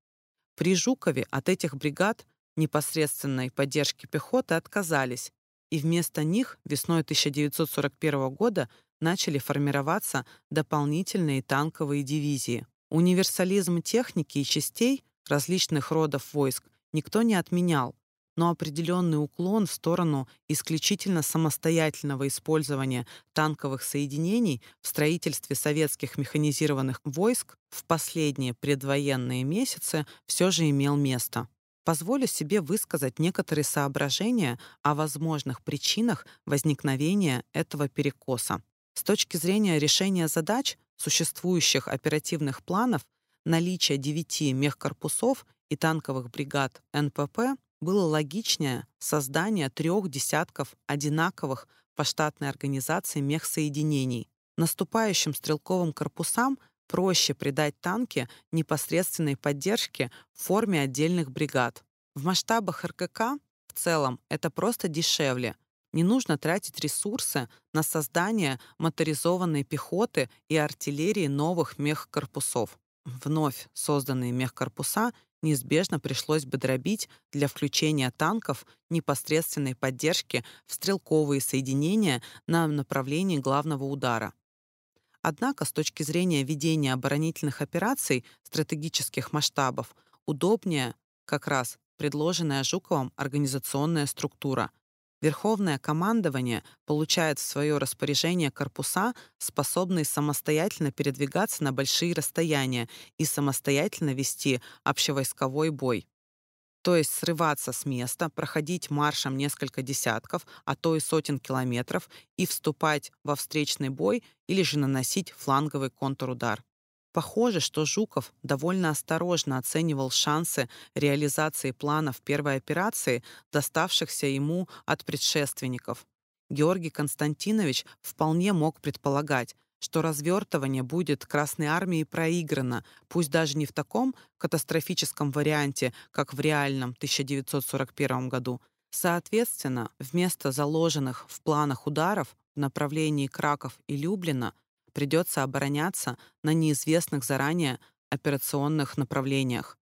При Жукове от этих бригад непосредственной поддержки пехоты отказались, и вместо них весной 1941 года начали формироваться дополнительные танковые дивизии. Универсализм техники и частей различных родов войск никто не отменял, но определенный уклон в сторону исключительно самостоятельного использования танковых соединений в строительстве советских механизированных войск в последние предвоенные месяцы все же имел место. Позволю себе высказать некоторые соображения о возможных причинах возникновения этого перекоса. С точки зрения решения задач, существующих оперативных планов, наличие девяти мехкорпусов и танковых бригад НПП было логичнее создание трех десятков одинаковых по штатной организации мехсоединений. Наступающим стрелковым корпусам проще придать танки непосредственной поддержки в форме отдельных бригад. В масштабах РКК в целом это просто дешевле — не нужно тратить ресурсы на создание моторизованной пехоты и артиллерии новых мехкорпусов. Вновь созданные мехкорпуса неизбежно пришлось бы дробить для включения танков непосредственной поддержки в стрелковые соединения на направлении главного удара. Однако с точки зрения ведения оборонительных операций стратегических масштабов удобнее как раз предложенная Жуковым организационная структура, Верховное командование получает в свое распоряжение корпуса, способные самостоятельно передвигаться на большие расстояния и самостоятельно вести общевойсковой бой. То есть срываться с места, проходить маршем несколько десятков, а то и сотен километров и вступать во встречный бой или же наносить фланговый контрудар. Похоже, что Жуков довольно осторожно оценивал шансы реализации планов первой операции, доставшихся ему от предшественников. Георгий Константинович вполне мог предполагать, что развертывание будет Красной армией проиграно, пусть даже не в таком катастрофическом варианте, как в реальном 1941 году. Соответственно, вместо заложенных в планах ударов в направлении Краков и Люблина придется обороняться на неизвестных заранее операционных направлениях.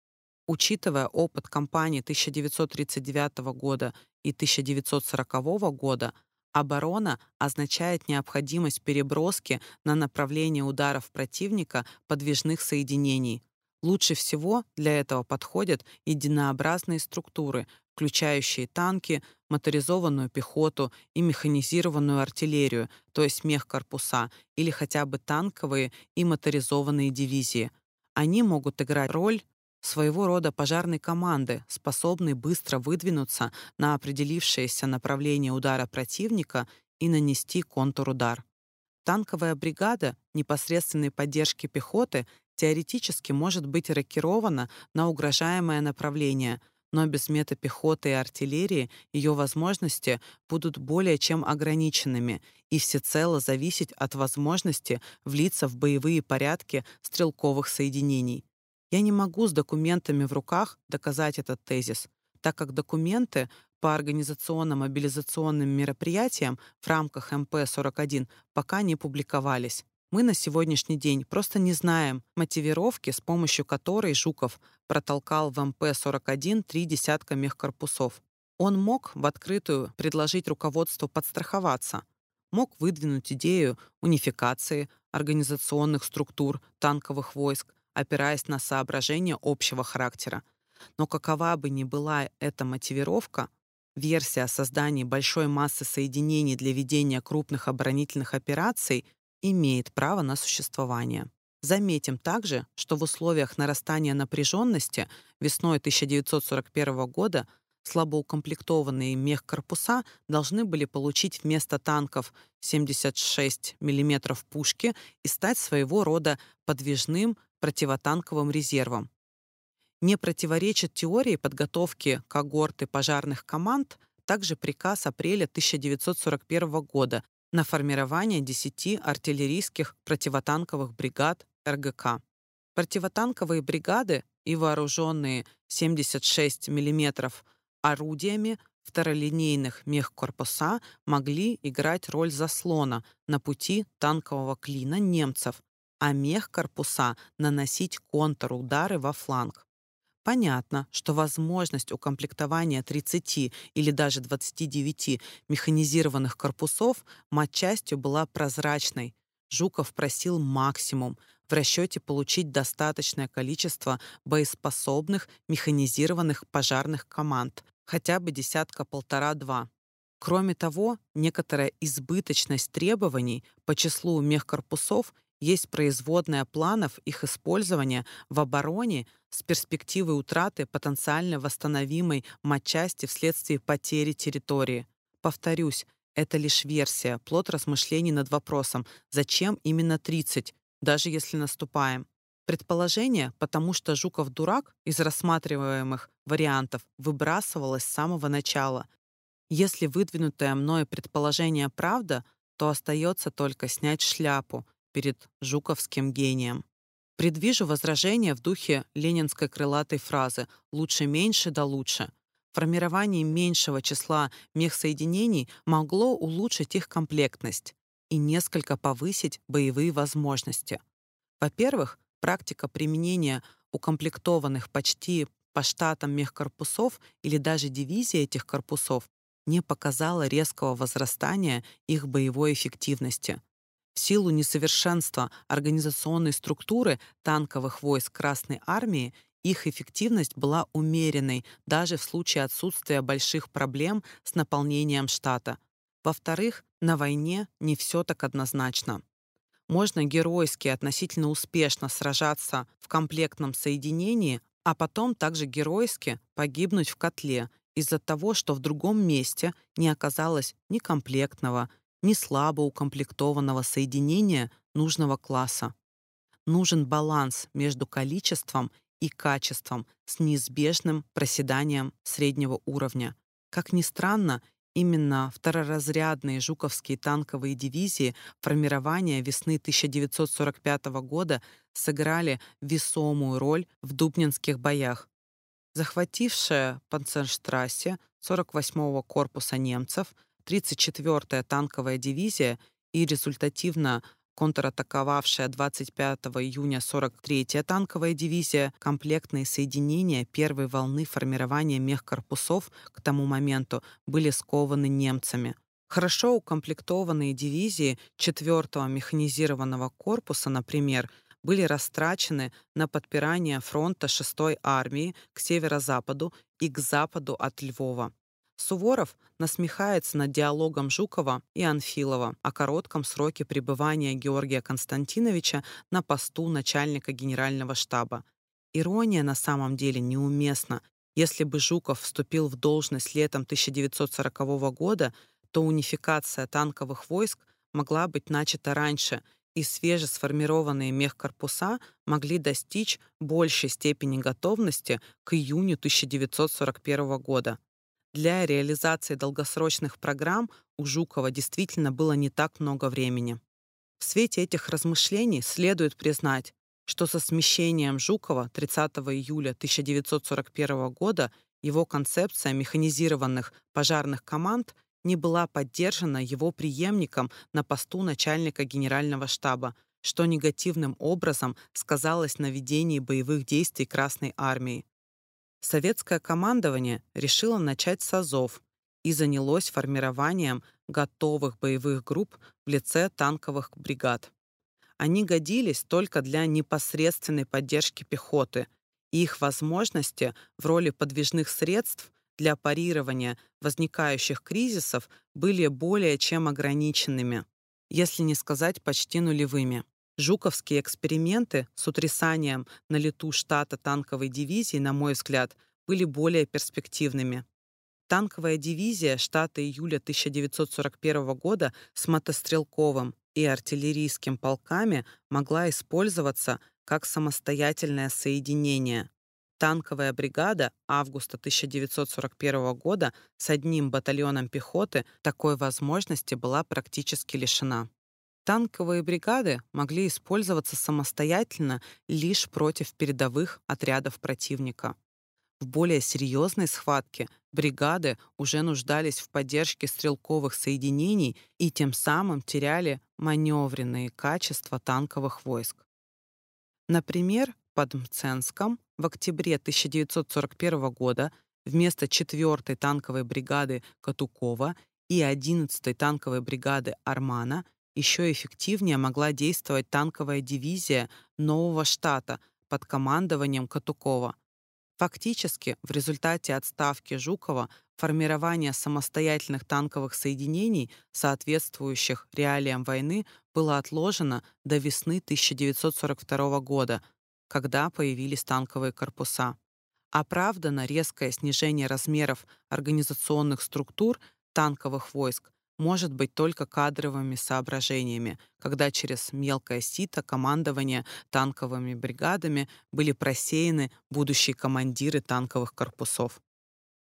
Учитывая опыт кампании 1939 года и 1940 года, оборона означает необходимость переброски на направление ударов противника подвижных соединений. Лучше всего для этого подходят единообразные структуры, включающие танки, моторизованную пехоту и механизированную артиллерию, то есть мехкорпуса, или хотя бы танковые и моторизованные дивизии. Они могут играть роль своего рода пожарной команды, способной быстро выдвинуться на определившееся направление удара противника и нанести контрудар. Танковая бригада непосредственной поддержки пехоты теоретически может быть рокирована на угрожаемое направление — но без метапехоты и артиллерии ее возможности будут более чем ограниченными и всецело зависеть от возможности влиться в боевые порядки стрелковых соединений. Я не могу с документами в руках доказать этот тезис, так как документы по организационно-мобилизационным мероприятиям в рамках МП-41 пока не публиковались. Мы на сегодняшний день просто не знаем мотивировки, с помощью которой Жуков протолкал в МП-41 три десятка мехкорпусов. Он мог в открытую предложить руководству подстраховаться, мог выдвинуть идею унификации организационных структур танковых войск, опираясь на соображения общего характера. Но какова бы ни была эта мотивировка, версия о создании большой массы соединений для ведения крупных оборонительных операций имеет право на существование. Заметим также, что в условиях нарастания напряженности весной 1941 года слабоукомплектованные мехкорпуса должны были получить вместо танков 76 мм пушки и стать своего рода подвижным противотанковым резервом. Не противоречит теории подготовки когорты пожарных команд также приказ апреля 1941 года на формирование 10 артиллерийских противотанковых бригад РГК. Противотанковые бригады и вооруженные 76 мм орудиями второлинейных мехкорпуса могли играть роль заслона на пути танкового клина немцев, а мехкорпуса наносить контрудары во фланг. Понятно, что возможность укомплектования 30 или даже 29 механизированных корпусов матчастью была прозрачной. Жуков просил максимум в расчете получить достаточное количество боеспособных механизированных пожарных команд, хотя бы десятка-полтора-два. Кроме того, некоторая избыточность требований по числу мехкорпусов есть производная планов их использования в обороне с перспективой утраты потенциально восстановимой матчасти вследствие потери территории. Повторюсь, это лишь версия, плод размышлений над вопросом, зачем именно 30, даже если наступаем. Предположение, потому что Жуков дурак из рассматриваемых вариантов выбрасывалось с самого начала. Если выдвинутое мною предположение правда, то остается только снять шляпу перед жуковским гением. Предвижу возражение в духе ленинской крылатой фразы «лучше меньше да лучше». Формирование меньшего числа мехсоединений могло улучшить их комплектность и несколько повысить боевые возможности. Во-первых, практика применения укомплектованных почти по штатам мехкорпусов или даже дивизии этих корпусов не показала резкого возрастания их боевой эффективности. В силу несовершенства организационной структуры танковых войск Красной Армии их эффективность была умеренной даже в случае отсутствия больших проблем с наполнением штата. Во-вторых, на войне не все так однозначно. Можно геройски относительно успешно сражаться в комплектном соединении, а потом также геройски погибнуть в котле из-за того, что в другом месте не оказалось ни комплектного, ни слабо укомплектованного соединения нужного класса. Нужен баланс между количеством и качеством с неизбежным проседанием среднего уровня. Как ни странно, именно второразрядные жуковские танковые дивизии формирования весны 1945 года сыграли весомую роль в дубнинских боях. Захватившая Панцерштрассе 48-го корпуса немцев 34-я танковая дивизия и результативно контратаковавшая 25 июня 43-я танковая дивизия, комплектные соединения первой волны формирования мехкорпусов к тому моменту были скованы немцами. Хорошо укомплектованные дивизии 4-го механизированного корпуса, например, были растрачены на подпирание фронта 6-й армии к северо-западу и к западу от Львова. Суворов насмехается над диалогом Жукова и Анфилова о коротком сроке пребывания Георгия Константиновича на посту начальника генерального штаба. Ирония на самом деле неуместна. Если бы Жуков вступил в должность летом 1940 года, то унификация танковых войск могла быть начата раньше, и свежесформированные мехкорпуса могли достичь большей степени готовности к июню 1941 года. Для реализации долгосрочных программ у Жукова действительно было не так много времени. В свете этих размышлений следует признать, что со смещением Жукова 30 июля 1941 года его концепция механизированных пожарных команд не была поддержана его преемником на посту начальника генерального штаба, что негативным образом сказалось на ведении боевых действий Красной армии. Советское командование решило начать с АЗОВ и занялось формированием готовых боевых групп в лице танковых бригад. Они годились только для непосредственной поддержки пехоты, и их возможности в роли подвижных средств для парирования возникающих кризисов были более чем ограниченными, если не сказать почти нулевыми. Жуковские эксперименты с утрясанием на лету штата танковой дивизии, на мой взгляд, были более перспективными. Танковая дивизия штата июля 1941 года с мотострелковым и артиллерийским полками могла использоваться как самостоятельное соединение. Танковая бригада августа 1941 года с одним батальоном пехоты такой возможности была практически лишена. Танковые бригады могли использоваться самостоятельно лишь против передовых отрядов противника. В более серьезной схватке бригады уже нуждались в поддержке стрелковых соединений и тем самым теряли маневренные качества танковых войск. Например, под Мценском в октябре 1941 года вместо 4-й танковой бригады Катукова и 11-й танковой бригады Армана еще эффективнее могла действовать танковая дивизия нового штата под командованием Катукова. Фактически, в результате отставки Жукова формирование самостоятельных танковых соединений, соответствующих реалиям войны, было отложено до весны 1942 года, когда появились танковые корпуса. Оправдано резкое снижение размеров организационных структур танковых войск может быть только кадровыми соображениями, когда через мелкое сито командование танковыми бригадами были просеяны будущие командиры танковых корпусов.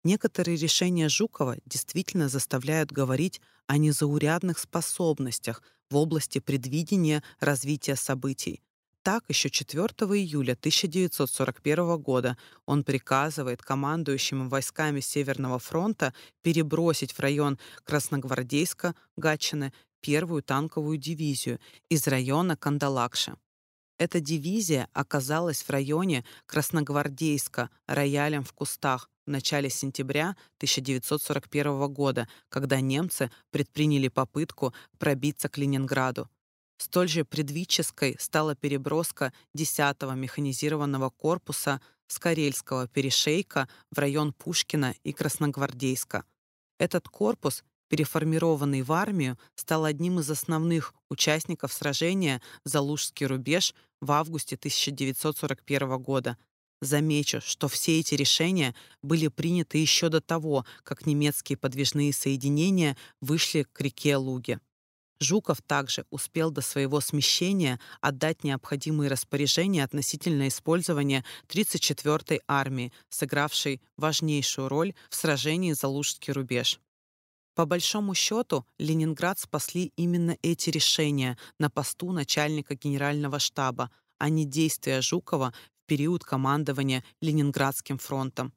Некоторые решения Жукова действительно заставляют говорить о незаурядных способностях в области предвидения развития событий, так, еще 4 июля 1941 года он приказывает командующим войсками Северного фронта перебросить в район Красногвардейска, Гатчины, первую танковую дивизию из района Кандалакша. Эта дивизия оказалась в районе Красногвардейска роялем в кустах в начале сентября 1941 года, когда немцы предприняли попытку пробиться к Ленинграду. Столь же предвической стала переброска 10-го механизированного корпуса с Карельского перешейка в район Пушкина и Красногвардейска. Этот корпус, переформированный в армию, стал одним из основных участников сражения за Лужский рубеж в августе 1941 года. Замечу, что все эти решения были приняты еще до того, как немецкие подвижные соединения вышли к реке Луге. Жуков также успел до своего смещения отдать необходимые распоряжения относительно использования 34-й армии, сыгравшей важнейшую роль в сражении за Лужский рубеж. По большому счету, Ленинград спасли именно эти решения на посту начальника генерального штаба, а не действия Жукова в период командования Ленинградским фронтом.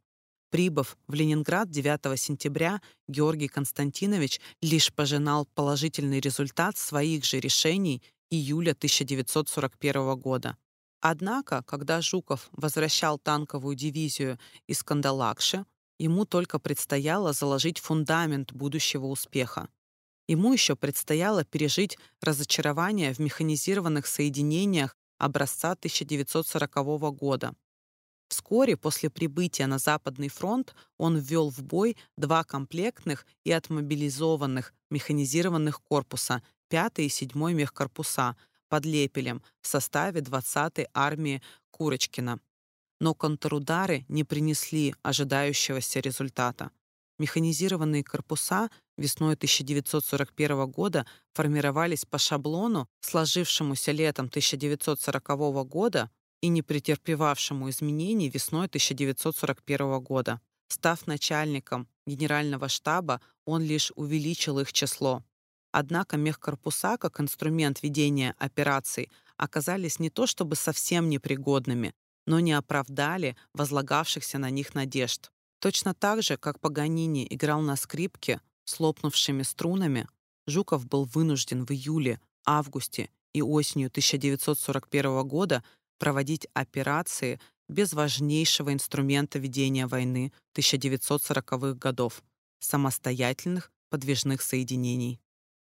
Прибыв в Ленинград 9 сентября, Георгий Константинович лишь пожинал положительный результат своих же решений июля 1941 года. Однако, когда Жуков возвращал танковую дивизию из Кандалакши, ему только предстояло заложить фундамент будущего успеха. Ему еще предстояло пережить разочарование в механизированных соединениях образца 1940 года, Вскоре после прибытия на Западный фронт он ввел в бой два комплектных и отмобилизованных механизированных корпуса 5 и 7 мехкорпуса под Лепелем в составе 20-й армии Курочкина. Но контрудары не принесли ожидающегося результата. Механизированные корпуса весной 1941 года формировались по шаблону, сложившемуся летом 1940 года и не претерпевавшему изменений весной 1941 года. Став начальником генерального штаба, он лишь увеличил их число. Однако мехкорпуса, как инструмент ведения операций, оказались не то чтобы совсем непригодными, но не оправдали возлагавшихся на них надежд. Точно так же, как Паганини играл на скрипке с лопнувшими струнами, Жуков был вынужден в июле, августе и осенью 1941 года проводить операции без важнейшего инструмента ведения войны 1940-х годов — самостоятельных подвижных соединений.